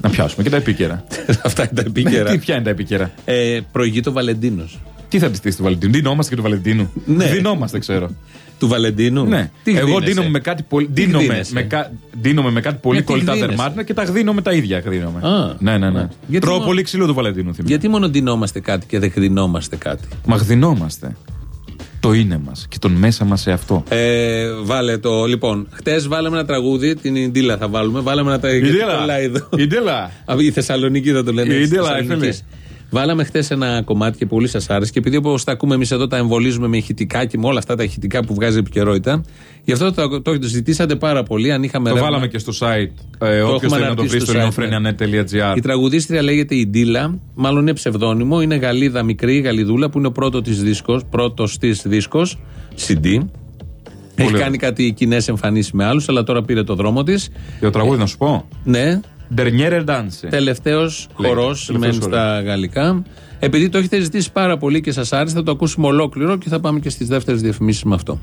C: να πιάσουμε και τα επίκαιρα.
B: Αυτά είναι τα επίκαιρα.
C: τι, ποια είναι τα επίκαιρα;
B: Ε, προηγεί το Βαλεντίνος.
C: Τι θα ντυθεί του Βαλεντίνου. Δινόμαστε και του Βαλεντίνου.
B: Ναι.
C: Δινόμαστε, ξέρω.
B: Του Βαλεντίνου;
C: Ναι. Τι Εγώ δίνομαι με κάτι πολύ. Δίνομαι με, κα... δίνομαι με κάτι πολύ ε, κολλητά δερμάτινα και τα γδίνομαι τα ίδια. Γδίνομαι. Α, ναι, ναι, ναι. Γιατί Τρώω πολύ ξύλο του Βαλεντίνου. Θυμίζω.
B: Γιατί μόνο δινόμαστε κάτι και δεν γδινόμαστε κάτι;
C: Μα γδινόμαστε το είναι μας και τον μέσα μας σε αυτό.
B: Ε, βάλε το. Λοιπόν, χτες βάλαμε ένα τραγούδι, την Ιντίλα θα βάλουμε. Βάλαμε ένα τραγούδι.
C: Η Ιντίλα.
B: Η Θεσσαλονίκη θα το λένε.
C: Η Ιντίλα,
B: Βάλαμε χθες ένα κομμάτι και πολύ σας άρεσε. Και επειδή όπως τα ακούμε εμείς εδώ τα εμβολίζουμε με ηχητικά και με όλα αυτά τα ηχητικά που βγάζει επικαιρότητα. Γι' αυτό το, το, το ζητήσατε πάρα πολύ. Αν είχαμε
C: το ρεύμα, βάλαμε και στο site. Ε, Όποιος θέλει να το βρει στο ελληνοφρένια.net.gr.
B: Η τραγουδίστρια λέγεται η Ντίλα. Μάλλον είναι ψευδόνυμο. Είναι Γαλλίδα μικρή, Γαλλιδούλα που είναι ο πρώτος της δίσκος. Πρώτος της δίσκος. CD. Έχει κάνει κάτι κοινές εμφανίσεις με άλλους, αλλά τώρα πήρε το δρόμο της.
C: Για το τραγούδι, να σου πω.
B: Ναι.
C: Derniere Dance.
B: Τελευταίος χορός σημαίνει στα γαλλικά. Επειδή το έχετε ζητήσει πάρα πολύ και σας άρεσε, θα το ακούσουμε ολόκληρο και θα πάμε και στις δεύτερες διαφημίσεις με αυτό.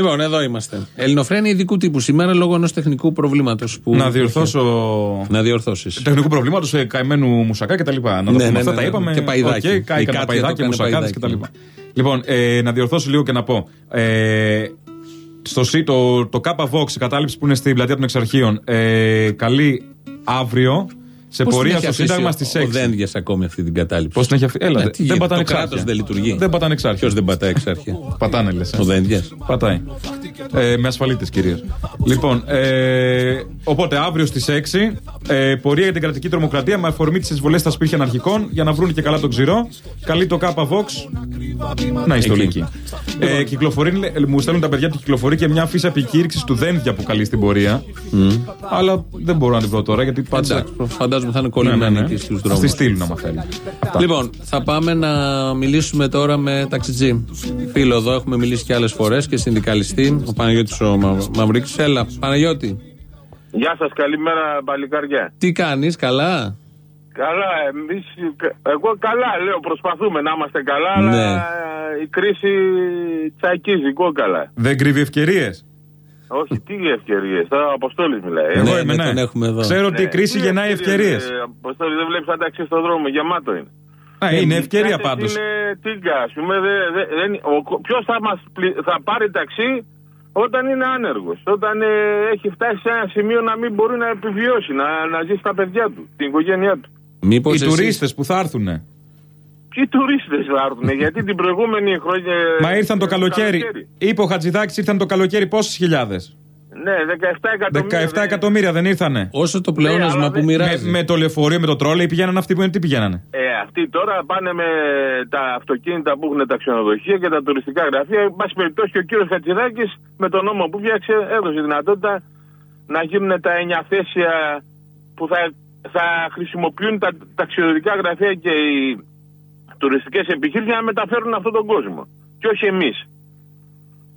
B: Λοιπόν, εδώ είμαστε. Ελληνοφρένη ειδικού τύπου σήμερα λόγω ενός τεχνικού προβλήματος. Που...
C: Να διορθώσω.
B: Να διορθώσεις.
C: Τεχνικού προβλήματος, ε, καημένου μουσακά κτλ. Να το ναι, πούμε. Ναι, αυτά ναι, τα ναι. είπαμε.
B: Και παϊδάκι.
C: Okay, κάηκαν παϊδάκια, μουσακάδε κτλ. Λοιπόν, ε, να διορθώσω λίγο και να πω. Ε, στο ΣΥ, το, το Vox, η κατάληψη που είναι στην πλατεία των Εξαρχείων, ε, καλεί αύριο σε Πώς πορεία στο Σύνταγμα στις 6.
B: Δεν διασε ακόμη αυτή την κατάληψη;
C: Πώς την έχει αφήσει; Έλα,
B: ε, δεν πατάνε εξάρχεια. δεν λειτουργεί.
C: Δεν πατάνε εξάρχεια.
B: Ποιος δεν πατάει εξάρχεια;
C: Πατάνε λες.
B: Ο Δένδια.
C: Πατάει. Ε, με ασφαλίτες κυρίως. Λοιπόν, ε, οπότε αύριο στις 6 ε, πορεία για την κρατική τρομοκρατία με αφορμή τις εισβολές στα σπίτια αναρχικών για να βρουν και καλά τον ξηρό. Καλεί το ΚΑΠΑ Vox. Να είστε όλοι εκεί. Ε, κυκλοφορεί, μου στέλνουν τα παιδιά του κυκλοφορεί και μια φύσα επικήρυξης του Δένδια που καλεί στην πορεία. Mm. Αλλά δεν μπορώ να την βρω τώρα γιατί πάντα.
B: Φαντάζομαι θα είναι κολλημένοι ναι, ναι, ναι. εκεί στους δρόμους.
C: Στη στείλουν άμα θέλει.
B: Λοιπόν, θα πάμε να μιλήσουμε τώρα με ταξιτζή. Φίλο εδώ, έχουμε μιλήσει και άλλες φορές και συνδικαλιστή, ο Παναγιώτης ο Μαυρίκης. Έλα, Παναγιώτη.
D: Γεια σας, καλημέρα, παλικάρια.
B: Τι κάνεις, καλά;
D: Καλά, εμείς, εγώ καλά λέω, προσπαθούμε να είμαστε καλά, ναι. αλλά η κρίση τσακίζει κόκαλα.
C: Δεν κρύβει ευκαιρίες.
D: Όχι, τι ευκαιρίες. Τώρα ο Αποστόλης μιλάει.
C: Εγώ είμαι, ναι. ναι. έχουμε εδώ. Ξέρω ότι η ναι. κρίση γεννάει ευκαιρίες.
D: Αποστόλη δεν βλέπεις αντάξει στον δρόμο, γεμάτο είναι.
C: Α, είναι ευκαιρία πάντως.
D: Είναι τίγκα, ας πούμε. Ποιος θα, θα πάρει ταξί όταν είναι άνεργος, όταν ε, έχει φτάσει σε ένα σημείο να μην μπορεί να επιβιώσει, να, να ζήσει τα παιδιά του, την οικογένειά του.
C: Μήπως Οι εσείς... τουρίστες που θα έρθουν.
D: Ποιοι τουρίστες θα έρθουν, γιατί την προηγούμενη χρόνια.
C: Μα ήρθαν το, καλοκαίρι. Είπε ο Χατζηδάκης, ήρθαν το καλοκαίρι πόσες χιλιάδες;
D: Ναι, 17 εκατομμύρια.
C: 17 εκατομμύρια δεν ήρθανε.
B: Όσο το πλεόνασμα ναι, που μοιράζει.
C: Με, με, το λεωφορείο, με το τρόλεϊ πηγαίναν αυτοί που είναι, τι πηγαίνανε;
D: Ε, αυτοί τώρα πάνε με τα αυτοκίνητα που έχουν τα ξενοδοχεία και τα τουριστικά γραφεία. Εν πάση περιπτώσει και ο κύριος Χατζηδάκης με τον νόμο που φτιάξε έδωσε δυνατότητα να γίνουν τα εννιά θέσια που θα, θα χρησιμοποιούν τα ταξιδιωτικά γραφεία και οι τουριστικές επιχείρησεις να μεταφέρουν αυτόν τον κόσμο. Και όχι εμείς.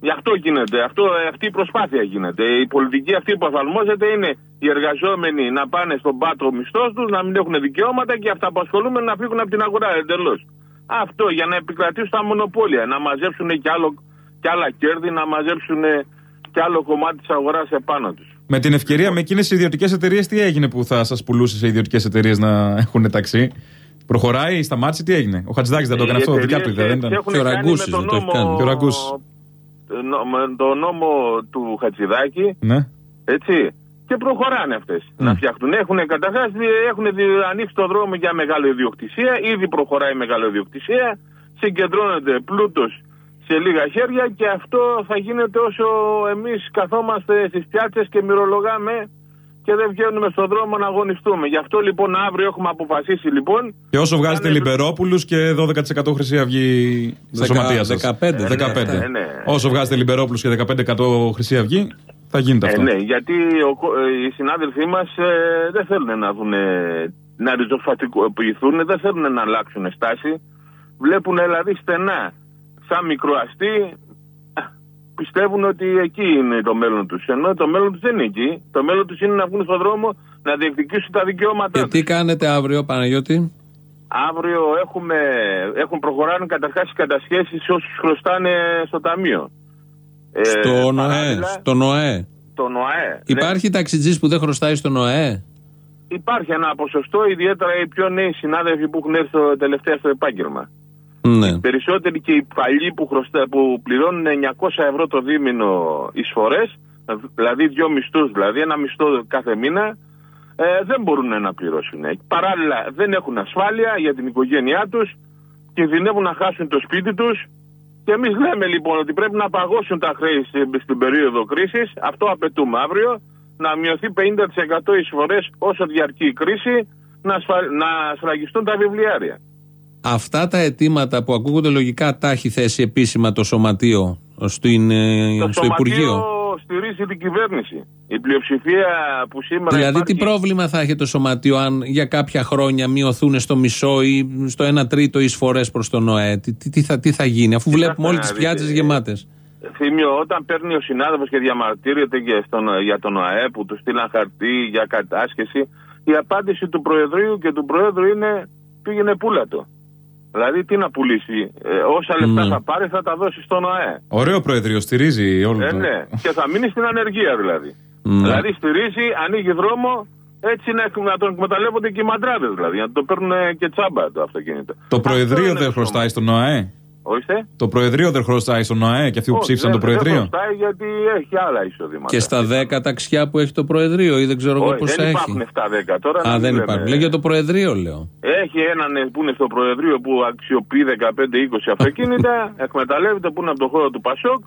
D: Γι' αυτό γίνεται. Αυτό, αυτή η προσπάθεια γίνεται. Η πολιτική αυτή που εφαρμόζεται είναι οι εργαζόμενοι να πάνε στον πάτρο μισθός τους, να μην έχουν δικαιώματα και αυτά που ασχολούμαι να φύγουν από την αγορά εντελώς. Αυτό για να επικρατήσουν τα μονοπόλια, να μαζέψουν και, άλλο, και άλλα κέρδη, να μαζέψουν και άλλο κομμάτι της αγοράς επάνω τους.
C: Με την ευκαιρία, με εκείνες οι ιδιωτικές εταιρείες, τι έγινε που θα σας πουλούσε σε ιδιωτικές εταιρείες να έχουν ταξί; Προχωράει, σταμάτησε, τι έγινε; Ο Χατζηδάκης δεν το έκανε αυτό, δικιά του ιδέα. Δεν ήταν.
B: Και ο Ραγκούσης το έχει κάνει. Και
C: ο
D: με το νόμο του Χατζηδάκη.
C: Ναι.
D: Έτσι. Και προχωράνε αυτές mm. να φτιάχνουν. Έχουν καταρχά έχουν ανοίξει το δρόμο για μεγάλη ιδιοκτησία. Ήδη προχωράει η μεγάλη ιδιοκτησία. Συγκεντρώνεται πλούτος σε λίγα χέρια και αυτό θα γίνεται όσο εμείς καθόμαστε στις πιάτσες και μυρολογάμε και δεν βγαίνουμε στον δρόμο να αγωνιστούμε. Γι' αυτό λοιπόν αύριο έχουμε αποφασίσει λοιπόν.
C: Και όσο βγάζετε κάνε... Λιμπερόπουλους και 12% Χρυσή Αυγή στα σωματεία σας.
B: 15. 15.
C: Ναι, ναι. Όσο βγάζετε Λιμπερόπουλους και 15% Χρυσή Αυγή, θα γίνεται αυτό.
D: Ε, ναι, γιατί ο, οι συνάδελφοί μας ε, δεν θέλουν να δουν να ριζοφατικοποιηθούν, δεν θέλουν να αλλάξουν στάση. Βλέπουν δηλαδή στενά, σαν μικροαστή, πιστεύουν ότι εκεί είναι το μέλλον τους. Ενώ το μέλλον τους δεν είναι εκεί. Το μέλλον τους είναι να βγουν στον δρόμο να διεκδικήσουν τα δικαιώματά
B: τους. Και τι κάνετε αύριο, Παναγιώτη;
D: Αύριο έχουμε, έχουν προχωράνε καταρχάς οι κατασχέσεις όσους χρωστάνε στο ταμείο.
B: Ε, στο ΝΟΕ. Στο ΝΟΕ.
D: Το ΝΟΕ.
B: Ναι. Υπάρχει ναι. ταξιτζής που δεν χρωστάει στο ΝΟΕ;
D: Υπάρχει ένα ποσοστό, ιδιαίτερα οι πιο νέοι συνάδελφοι που έχουν έρθει τελευταία στο επάγγελμα.
B: Ναι.
D: Οι περισσότεροι και οι παλιοί που, χρωστά, που πληρώνουν 900 ευρώ το δίμηνο εισφορές, δηλαδή δύο μισθούς, δηλαδή ένα μισθό κάθε μήνα, ε, δεν μπορούν να πληρώσουν. Παράλληλα δεν έχουν ασφάλεια για την οικογένειά τους, κινδυνεύουν να χάσουν το σπίτι τους. Και εμείς λέμε λοιπόν ότι πρέπει να παγώσουν τα χρέη στην περίοδο κρίσης. Αυτό απαιτούμε αύριο. Να μειωθεί 50% εισφορές όσο διαρκεί η κρίση, να, να σφραγιστούν τα βιβλιάρια.
B: Αυτά τα αιτήματα που ακούγονται λογικά τα έχει θέσει επίσημα το Σωματείο στην,
D: ε, το
B: στο Υπουργείο.
D: στηρίζει την κυβέρνηση. Η πλειοψηφία που σήμερα.
B: Δηλαδή,
D: υπάρχει...
B: τι πρόβλημα θα έχει το Σωματείο αν για κάποια χρόνια μειωθούν στο μισό ή στο 1 τρίτο εισφορές προς τον ΟΕ. Τι, τι, θα, τι θα γίνει, αφού τι βλέπουμε όλε τις πιάτσε γεμάτες.
D: Θύμιο, όταν παίρνει ο συνάδελφος και διαμαρτύρεται και στον, για τον ΟΑΕ που του στείλαν χαρτί για κατάσχεση, η απάντηση του Προεδρείου και του Προέδρου είναι πήγαινε πούλα Δηλαδή τι να πουλήσει. Ε, όσα λεφτά θα πάρει θα τα δώσει στον ΟΑΕ.
C: Ωραίο Προεδρείο, στηρίζει όλο
D: Ε,
C: το.
D: ναι. και θα μείνει στην ανεργία δηλαδή.
B: Ναι.
D: Δηλαδή στηρίζει, ανοίγει δρόμο έτσι να, να τον εκμεταλλεύονται και οι μαντράδες δηλαδή. Να το παίρνουν και τσάμπα το αυτοκίνητο.
C: Το
D: Αυτό
C: Προεδρείο
D: είναι
C: δεν
D: το
C: χρωστάει στον ΟΑΕ.
D: Ορίστε.
C: Το Προεδρείο δεν χρωστάει στον ΟΑΕ και αυτοί που
D: Όχι,
C: ψήφισαν το
D: δεν- Δεν
C: Προεδρείο.
D: χρωστάει γιατί έχει άλλα εισοδήματα.
B: Και στα 10 ταξιά που έχει το Προεδρείο ή δεν ξέρω εγώ
D: Όχι,
B: πόσα
D: δεν
B: έχει.
D: υπάρχουν 7-10 τώρα.
B: Α,
D: μην
B: δεν
D: λέμε-
B: υπάρχουν. Λέει για το Προεδρείο, λέω.
D: Έχει έναν ε, που είναι στο Προεδρείο που αξιοποιεί 15-20 αυτοκίνητα, εκμεταλλεύεται που είναι από το χώρο του Πασόκ.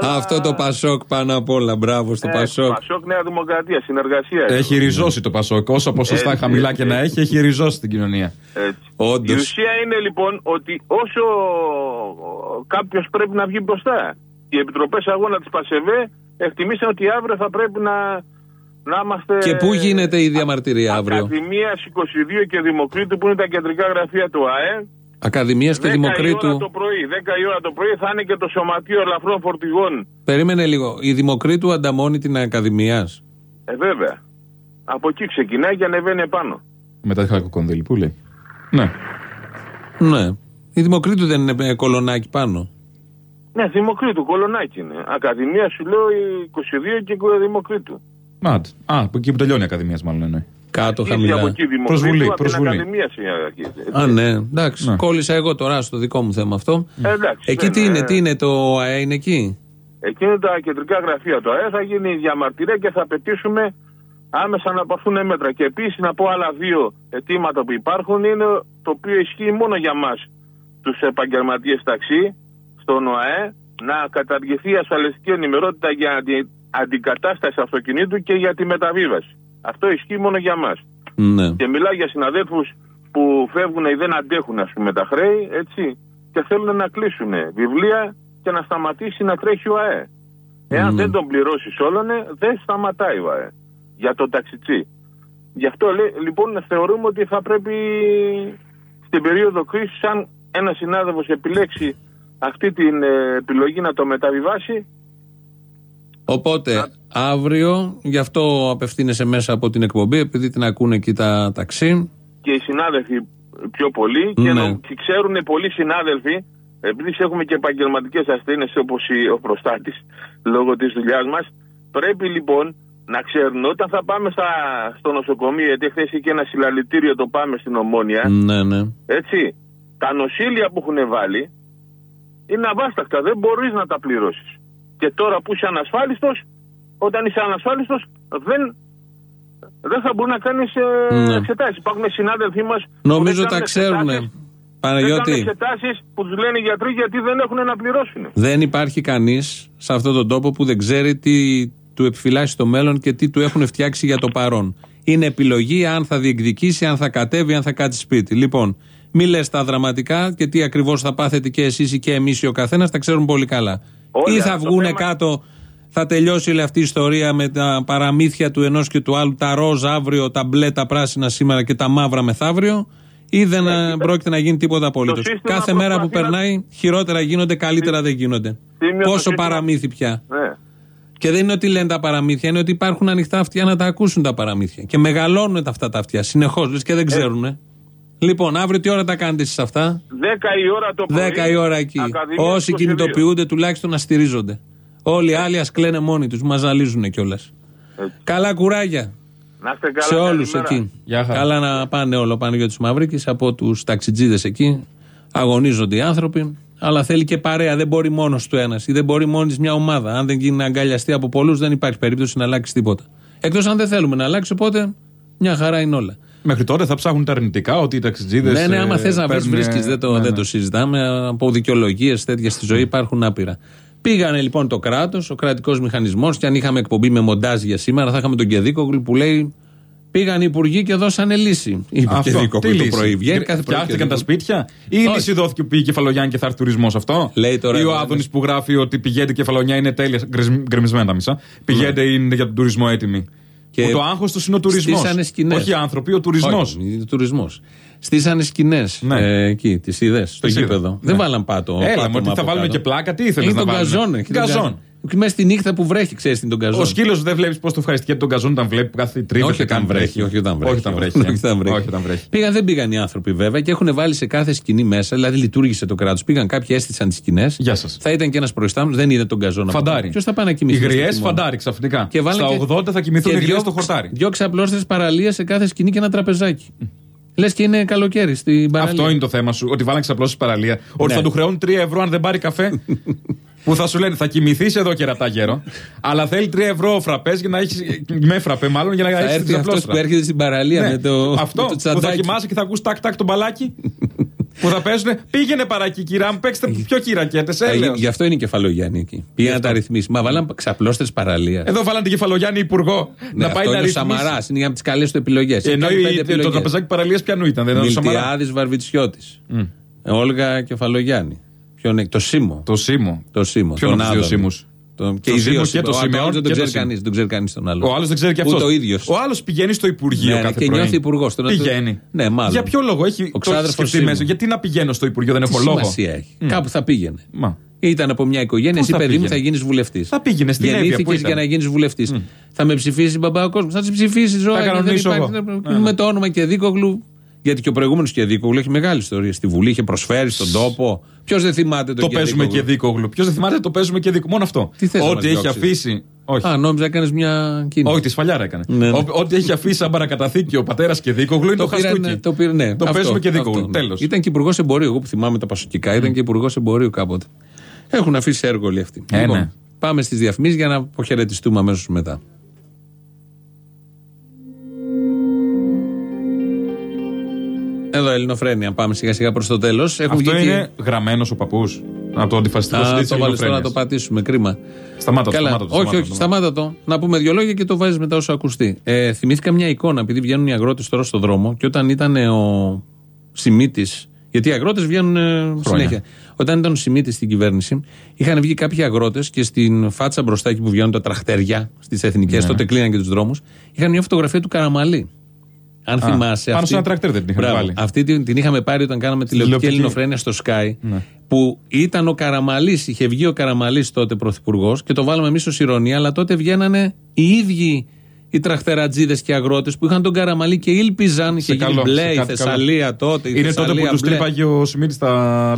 D: Αλλά...
B: Αυτό το Πασόκ πάνω απ' όλα. Μπράβο στο
D: Ε,
B: Πασόκ.
D: Πασόκ Νέα Δημοκρατία, συνεργασία.
C: Έχει ριζώσει το Πασόκ. Όσο ποσοστά
D: Έτσι,
C: χαμηλά και
D: έτσι.
C: να έχει, έχει ριζώσει την κοινωνία.
D: Έτσι.
B: Όντως.
D: Η ουσία είναι λοιπόν ότι όσο κάποιος πρέπει να βγει μπροστά. Οι επιτροπές αγώνα της ΠΑΣΕΒΕ εκτιμήσαν ότι αύριο θα πρέπει να, να είμαστε.
B: Και πού γίνεται η διαμαρτυρία αύριο;
D: Ακαδημίας 22 και Δημοκρίτου που είναι τα κεντρικά γραφεία του ΑΕ.
B: Ακαδημίας και
D: 10 η ώρα
B: Δημοκρίτου.
D: το πρωί, 10 η ώρα το πρωί θα είναι και το Σωματείο Ελαφρών Φορτηγών.
B: Περίμενε λίγο. Η Δημοκρίτου ανταμώνει την Ακαδημίας.
D: Ε, βέβαια. Από εκεί ξεκινάει και ανεβαίνει επάνω.
C: Μετά τη Χαλκοκονδύλη, πού λέει. Ναι.
B: Ναι. Η Δημοκρίτου δεν είναι ε, κολονάκι πάνω.
D: Ναι, Δημοκρίτου, κολονάκι είναι. Ακαδημία σου λέω η 22 και Δημοκρίτου.
C: Μάτ. Α, από εκεί που τελειώνει η Ακαδημίας, μάλλον εννοεί.
B: Κάτω
D: Ήδη από
B: χαμηλά.
D: εκεί Δημοκρίτου,
C: Προσβολή,
D: από
C: προσβολή.
D: την Ακαδημία συνεχίζει.
B: Α, ναι. Εντάξει.
C: Ναι.
B: Κόλλησα εγώ τώρα στο δικό μου θέμα αυτό.
D: Ε, εντάξει,
B: Εκεί
D: δεν
B: τι είναι, τι είναι το ΑΕ, είναι εκεί;
D: Εκεί είναι τα κεντρικά γραφεία του ΑΕ, θα γίνει η διαμαρτυρία και θα απαιτήσουμε άμεσα να πάρθουν μέτρα. Και επίσης να πω άλλα δύο αιτήματα που υπάρχουν είναι το οποίο ισχύει μόνο για μας τους επαγγελματίες ταξί στον ΟΑΕ να καταργηθεί η ασφαλιστική ενημερότητα για αντι, αντικατάσταση αυτοκινήτου και για τη μεταβίβαση. Αυτό ισχύει μόνο για μας.
B: Ναι.
D: Και μιλάω για συναδέλφους που φεύγουν ή δεν αντέχουν ας πούμε, τα χρέη, έτσι, και θέλουν να κλείσουν βιβλία και να σταματήσει να τρέχει ο ΑΕ. Εάν δεν τον πληρώσεις όλον, δεν σταματάει ο ΑΕ για τον ταξιτσί. Γι' αυτό λέ- λοιπόν θεωρούμε ότι θα πρέπει στην περίοδο κρίσης, αν ένας συνάδελφος επιλέξει αυτή την ε, επιλογή να το μεταβιβάσει,
B: Οπότε αύριο, γι' αυτό απευθύνεσαι μέσα από την εκπομπή, επειδή την ακούνε εκεί τα ταξί.
D: και οι συνάδελφοι πιο πολύ και,
B: Ναι.
D: νο- και ξέρουν πολλοί συνάδελφοι, επειδή έχουμε και επαγγελματικές ασθένειες όπως ο προστάτης λόγω της δουλειάς μας, πρέπει λοιπόν να ξέρουν όταν θα πάμε στα, στο νοσοκομείο, γιατί χθες είχε ένα συλλαλητήριο το πάμε στην Ομόνια,
B: Ναι, ναι.
D: έτσι, τα νοσήλια που έχουν βάλει είναι αβάσταχτα, δεν μπορείς να τα πληρώσεις. Και τώρα που είσαι ανασφάλιστος, όταν είσαι ανασφάλιστος, δεν, δεν θα μπορεί να κάνεις ε,
B: Ναι.
D: εξετάσεις. Υπάρχουν συνάδελφοί μας.
B: Νομίζω τα ξέρουν.
D: Δεν κάνουν
B: Παναγιώτη,
D: εξετάσεις που τους λένε οι γιατροί γιατί δεν έχουν να πληρώσουν.
B: δεν υπάρχει κανείς σε αυτόν τον τόπο που δεν ξέρει τι του επιφυλάσσει το μέλλον και τι του έχουν φτιάξει για το παρόν. Είναι επιλογή αν θα διεκδικήσει, αν θα κατέβει, αν θα κάτσει σπίτι. Λοιπόν, μη λες τα δραματικά και τι ακριβώς θα πάθετε και εσείς και εμείς ή ο καθένας, τα ξέρουν πολύ καλά.
D: Όλα,
B: ή θα
D: το
B: βγούνε
D: θέμα-
B: κάτω, θα τελειώσει όλη αυτή η ιστορία με τα παραμύθια του ενός και του άλλου, τα ροζ αύριο, τα μπλε, τα πράσινα σήμερα και τα μαύρα μεθαύριο, ή δεν ε, πρόκειται να γίνει τίποτα απολύτως.
D: σύστημα
B: Κάθε μέρα που
D: προσπαθεί να-
B: περνάει, χειρότερα γίνονται, καλύτερα δεν γίνονται.
D: Τίμιο το
B: Πόσο
D: σύστημα-
B: παραμύθι πια.
D: Ναι.
B: Και δεν είναι ότι λένε τα παραμύθια, είναι ότι υπάρχουν ανοιχτά αυτιά να τα ακούσουν τα παραμύθια. Και μεγαλώνουν τα αυτά τα αυτιά συνεχώς, λες και δεν ξέρουν. Λοιπόν, αύριο τι ώρα τα κάνετε εσείς αυτά;
D: 10 η ώρα το πρωί.
B: 10 η ώρα εκεί.
D: Ακαδημία
B: Όσοι
D: 22.
B: κινητοποιούνται τουλάχιστον να στηρίζονται. Όλοι οι άλλοι ας κλαίνε μόνοι τους, μας ζαλίζουν κιόλας. Καλά κουράγια
D: Να είστε καλά.
B: σε όλους
D: καλημέρα.
B: εκεί.
C: Γεια χαρά.
B: Καλά να πάνε όλο πάνω για τους Μαυρίκη από τους ταξιτζίδες εκεί. Αγωνίζονται οι άνθρωποι. Αλλά θέλει και παρέα. Δεν μπορεί μόνος του ένας ή δεν μπορεί μόνης της μια ομάδα. Αν δεν γίνει αγκαλιαστεί από πολλούς, δεν υπάρχει περίπτωση να αλλάξει τίποτα. Εκτός αν δεν θέλουμε να αλλάξει, οπότε μια χαρά είναι όλα.
C: Μέχρι τότε θα ψάχνουν τα αρνητικά ότι οι ταξιτζίδες.
B: Ναι, ναι, άμα θες να βρεις, βρίσκεις. Δεν, το, δεν το συζητάμε. Από δικαιολογίες τέτοια στη ζωή υπάρχουν άπειρα. Πήγανε λοιπόν το κράτος, ο κρατικός μηχανισμός, και αν είχαμε εκπομπή με μοντάζ για σήμερα, θα είχαμε τον Κεδίκογλου που λέει. Πήγαν οι υπουργοί και δώσανε λύση. Είπε ο
C: Αυτό.
B: Κεδίκογλου
C: Τι
B: το
C: λύση;
B: πρωί. Βγαίνει κάθε πρωί.
C: Φτιάχτηκαν τα
B: Κεδίκογλου.
C: σπίτια; Ή η
B: Όχι.
C: λύση δόθηκε που πήγε η κεφαλονιά και θα έρθει τουρισμός αυτό;
B: Λέει τώρα
C: Ή ο
B: εδώ,
C: Άδωνης
B: ναι.
C: που γράφει ότι πηγαίνετε η κεφαλονιά είναι τέλεια. γκρεμ- Γκρεμισμένα τα μισά. Πηγαίνετε είναι για τον τουρισμό έτοιμη.
B: Και
C: Που το άγχος τους είναι ο τουρισμός.
B: στήσανε σκηνές.
C: Όχι οι άνθρωποι, ο τουρισμός.
B: Όχι, ο τουρισμός. Στήσανε σκηνές
C: Ναι.
B: ε, εκεί, τις είδες, στο
C: Τις είδα.
B: γήπεδο.
C: Ναι.
B: Δεν βάλαν πάτο.
C: Έλα,
B: πάτωμα
C: μου ότι θα
B: από
C: βάλουμε
B: κάτω.
C: και πλάκα, τι ήθελες
B: Ή
C: να
B: τον
C: βάλουμε.
B: γκαζόν, έχει τον
C: Γκαζόν.
B: γκαζόν. Και μέσα στη νύχτα που βρέχει, ξέρεις την τον καζόν.
C: Ο σκύλος δεν βλέπεις πώς το ευχαριστεί τον καζόν όταν βλέπει που κάθε τρίτη
B: όχι όταν βρέχει. Όχι όταν βρέχει.
C: Όχι όταν βρέχει.
B: Όχι όταν βρέχει.
C: Όχι όταν βρέχει.
B: Πήγαν, δεν πήγαν οι άνθρωποι βέβαια και έχουν βάλει σε κάθε σκηνή μέσα, δηλαδή λειτουργήσε το κράτος. Πήγαν κάποιοι, έστησαν τις σκηνές.
C: Γεια σας.
B: Θα ήταν και ένας προϊστάμενος, δεν είδε τον καζόν.
C: Φαντάρι.
B: Ποιος θα πάει να
C: Οι
B: κοιμηθεί.
C: γριές
B: στο χειμώνα.
C: φαντάρι ξαφνικά.
B: Και βάλαν
C: Στα
B: και-
C: 80 θα κοιμηθούν
B: και
C: οι γριές
B: δυο-
C: στο χορτάρι.
B: Δυο ξαπλώστες παραλία σε κάθε σκηνή και ένα τραπεζάκι. Λες και είναι καλοκαίρι στην παραλία.
C: Αυτό είναι το θέμα σου. Ότι βάλαν ξαπλώσει παραλία. Ότι
B: Ναι.
C: θα του χρεώνουν 3 ευρώ αν δεν πάρει καφέ. που θα σου λένε θα κοιμηθείς εδώ κερατά γέρο. αλλά θέλει 3 ευρώ φραπές για να έχεις. με φραπέ μάλλον για να
B: Θα
C: έχεις
B: έρθει
C: την
B: αυτός
C: ξαπλώστρα.
B: που έρχεται στην παραλία
C: Ναι.
B: με το,
C: Αυτό
B: με το
C: που θα
B: τσαντάκι.
C: κοιμάσαι και θα ακούς τάκ τάκ τον μπαλάκι. που θα παίζουν. Πήγαινε παρακεί, κυρά μου, παίξτε πιο κυρακέτε.
B: Ε,
C: Έλεος.
B: Γι' αυτό είναι η κεφαλογιάννη εκεί. Πήγε να τα ρυθμίσει. Μα βάλαν ξαπλώστες παραλίας.
C: Εδώ βάλαν την κεφαλογιάννη υπουργό
B: Ναι,
C: να πάει
B: αυτό
C: να
B: είναι ο
C: ρυθμίσει.
B: Σαμαράς. Είναι για τις καλές του επιλογές.
C: Ενώ η- το τραπεζάκι παραλίας πιανού ήταν, δεν ήταν ο Σαμαρά;
B: Μιλτιάδης Βαρβιτσιώτης. Όλγα Κεφαλογιάννη. Ποιον είναι, το Σίμω.
C: Το Σίμω.
B: Το Σίμω.
C: Ποιον
B: τον
C: από τους δύο
B: Άδωνη.
C: Σίμους;
B: Το- Και
C: Το
B: οι
C: Σίμω
B: δύο
C: και το
B: ο
C: Σιμεών
B: Αντώνης Δεν
C: και
B: τον
C: το
B: ξέρει
C: Σίμω.
B: κανείς. Δεν ξέρει κανείς τον άλλο.
C: Ο άλλος δεν ξέρει και
B: Ούτε
C: αυτός.
B: ο ίδιος.
C: Ο άλλος πηγαίνει στο Υπουργείο
B: Ναι,
C: κάθε
B: και
C: πρωί.
B: νιώθει υπουργός. Τον-
C: Πηγαίνει.
B: Ναι, μάλλον.
C: Για ποιο λόγο; Έχει
B: Ο
C: το έχεις
B: ξάδερφος
C: σκεφτεί
B: Σίμου.
C: μέσα. Γιατί να πηγαίνω στο Υπουργείο, δεν
B: Τι
C: έχω λόγο;
B: σημασία έχει; Κάπου θα πήγαινε.
C: Μα.
B: Ήταν από μια οικογένεια.
C: Πού
B: Εσύ,
C: θα
B: παιδί μου, θα
C: πήγαινε;
B: γίνεις βουλευτής.
C: Θα πήγαινε στην Εύβοια, πού
B: Γεννήθηκε
C: ήταν;
B: για να γίνεις βουλευτής. Θα με ψηφίσει μπαμπά ο κόσμος. Θα σε ψηφίσεις ζωή.
C: Θα κανονίσω εγώ. Ναι,
B: Με
C: ναι.
B: το όνομα και δίκογλου. Γιατί και ο προηγούμενος και δίκογλου έχει μεγάλη ιστορία. Στη Βουλή είχε προσφέρει στον τόπο. Ποιος δεν θυμάται
C: Το
B: τον
C: παίζουμε και δίκογλου. Ποιος δεν θυμάται, το παίζουμε και δίκογλου. Μόνο αυτό.
B: Τι θες να
C: Ό,τι
B: μας
C: έχει
B: διώξεις;
C: αφήσει. Όχι.
B: Α, νόμιζα έκανες μια κίνηση.
C: Όχι, της σφαλιάρα έκανε.
B: Ναι, ναι.
C: Ό- Ό,τι έχει αφήσει σαν παρακαταθήκη ο πατέρας και δίκογλου είναι το,
B: πήραν-
C: χαστούκι.
B: Το, πήρε, ναι,
C: Το
B: αυτό,
C: παίζουμε και
B: αυτό,
C: δίκογλου.
B: ναι.
C: Τέλος.
B: Ήταν και υπουργός εμπορίου. Εγώ που θυμάμαι τα πασοκικά, ήταν και υπουργός εμπορίου κάποτε. Έχουν αφήσει έργο όλοι αυτοί.
C: Ε, ναι.
B: πάμε στις διαφημίσεις για να αποχαιρετιστούμε αμέσως μετά. Εδώ Ελληνοφρένια. Πάμε σιγά σιγά προς το τέλος.
C: Αυτό είναι γραμμένος ο παππούς από το αντιφασιστικό
B: Α,
C: συντή
B: το βάλεις τώρα να το πατήσουμε. Κρίμα.
C: Σταμάτα το,
B: Καλά.
C: σταμάτα το.
B: όχι,
C: σταμάτα
B: όχι,
C: το.
B: σταμάτα το. Να πούμε δύο λόγια και το βάζεις μετά όσο ακουστεί. Ε, θυμήθηκα μια εικόνα, επειδή βγαίνουν οι αγρότες τώρα στον δρόμο και όταν ήταν ε, ο Σιμίτης. Γιατί οι αγρότες βγαίνουν ε, συνέχεια. Όταν ήταν ο Σιμίτης στην κυβέρνηση, είχαν βγει κάποιοι αγρότες και στην φάτσα μπροστά εκεί που βγαίνουν τα τραχτεριά στις εθνικές,
C: Ναι.
B: τότε κλείναν και τους δρόμους, είχαν μια φωτογραφία του Καραμαλή. Αν
C: Α,
B: θυμάσαι.
C: πάνω
B: αυτή-
C: σε ένα τρακτέρ δεν την είχαμε
B: Μπράβο.
C: βάλει.
B: Αυτή την, την είχαμε πάρει όταν κάναμε τηλεοπτική
C: τηλεοπτική.
B: ελληνοφρένεια στο Sky.
C: Ναι.
B: Που ήταν ο Καραμαλής, είχε βγει ο Καραμαλής τότε πρωθυπουργός και το βάλαμε εμείς ως ηρωνία, αλλά τότε βγαίνανε οι ίδιοι οι τραχτερατζίδες και αγρότες που είχαν τον Καραμαλή και ήλπιζαν. Είχε γίνει
C: καλό,
B: μπλε
C: σε
B: η
C: κάτι
B: Θεσσαλία τότε. η
C: Είναι τότε που
B: Θεσσαλία
C: τους
B: μπλε.
C: τρύπαγε ο Σιμίτη στα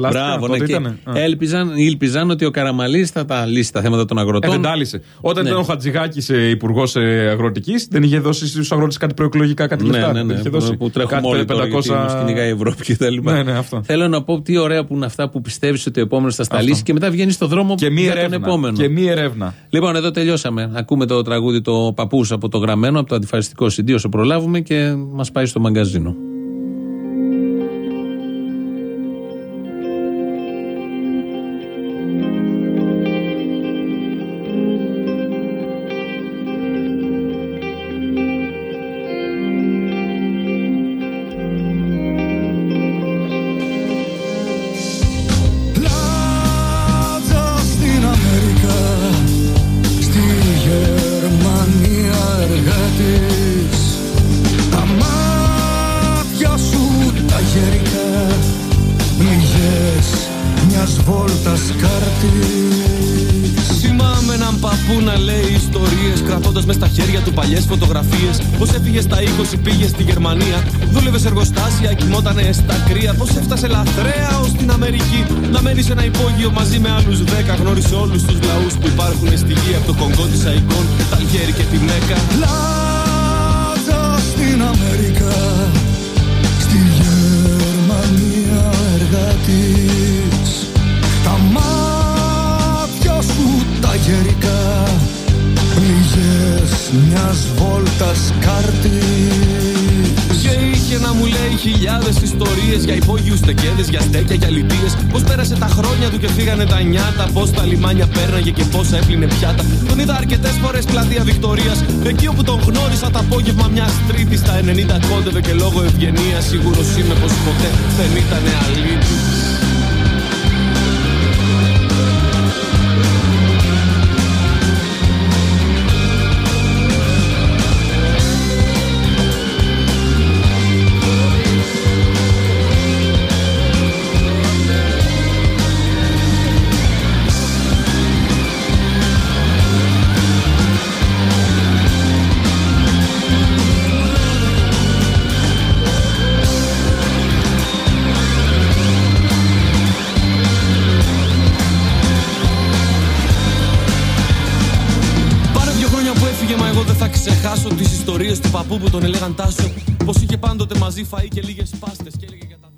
C: λάστιχα.
B: Μπράβο, ναι,
C: τότε
B: και
C: ήτανε. Α.
B: έλπιζαν, ήλπιζαν ότι ο Καραμαλής θα τα λύσει τα θέματα των
C: Ε,
B: αγροτών.
C: δεν τάλισε. Όταν
B: Ναι.
C: ήταν ο Χατζηγάκη υπουργός αγροτικής, δεν είχε δώσει στους αγρότες κάτι προεκλογικά, κάτι
B: Ναι,
C: λεφτά.
B: ναι,
C: Δεν
B: ναι.
C: είχε δώσει.
B: Που τρέχουμε
C: κάτι
B: όλοι τώρα, γιατί μας κυνηγάει η Ευρώπη και τα λοιπά.
C: Ναι, ναι, αυτό.
B: Θέλω να πω τι ωραία που είναι αυτά που πιστεύεις ότι ο επόμενος θα στα
C: Αυτό.
B: λύσει και μετά βγαίνει στο δρόμο
C: Και μη
B: για τον
C: ερεύνα.
B: επόμενο.
C: Και μη ερεύνα.
B: Λοιπόν, εδώ τελειώσαμε. Ακούμε το τραγούδι το παππούς από το γραμμένο, από το αντιφασιστικό CD όσο προλάβουμε και μας πάει στο μαγκαζίνο.
E: Λέει χιλιάδες ιστορίες Για υπόγειους τεκέδες, για στέκια, για λιτίες. Πως πέρασε τα χρόνια του και φύγανε τα νιάτα Πως τα λιμάνια πέρναγε και πως έπλυνε πιάτα. Τον είδα αρκετές φορές πλατεία Βικτορίας Εκεί όπου τον γνώρισα το απόγευμα μιας τρίτης Στα 90 κόντευε και λόγω ευγενίας Σίγουρος είμαι πως ποτέ δεν ήταν αλήθεια παππού που τον έλεγαν Τάσο. Πως είχε πάντοτε μαζί φαΐ και λίγες πάστε. Και έλεγε...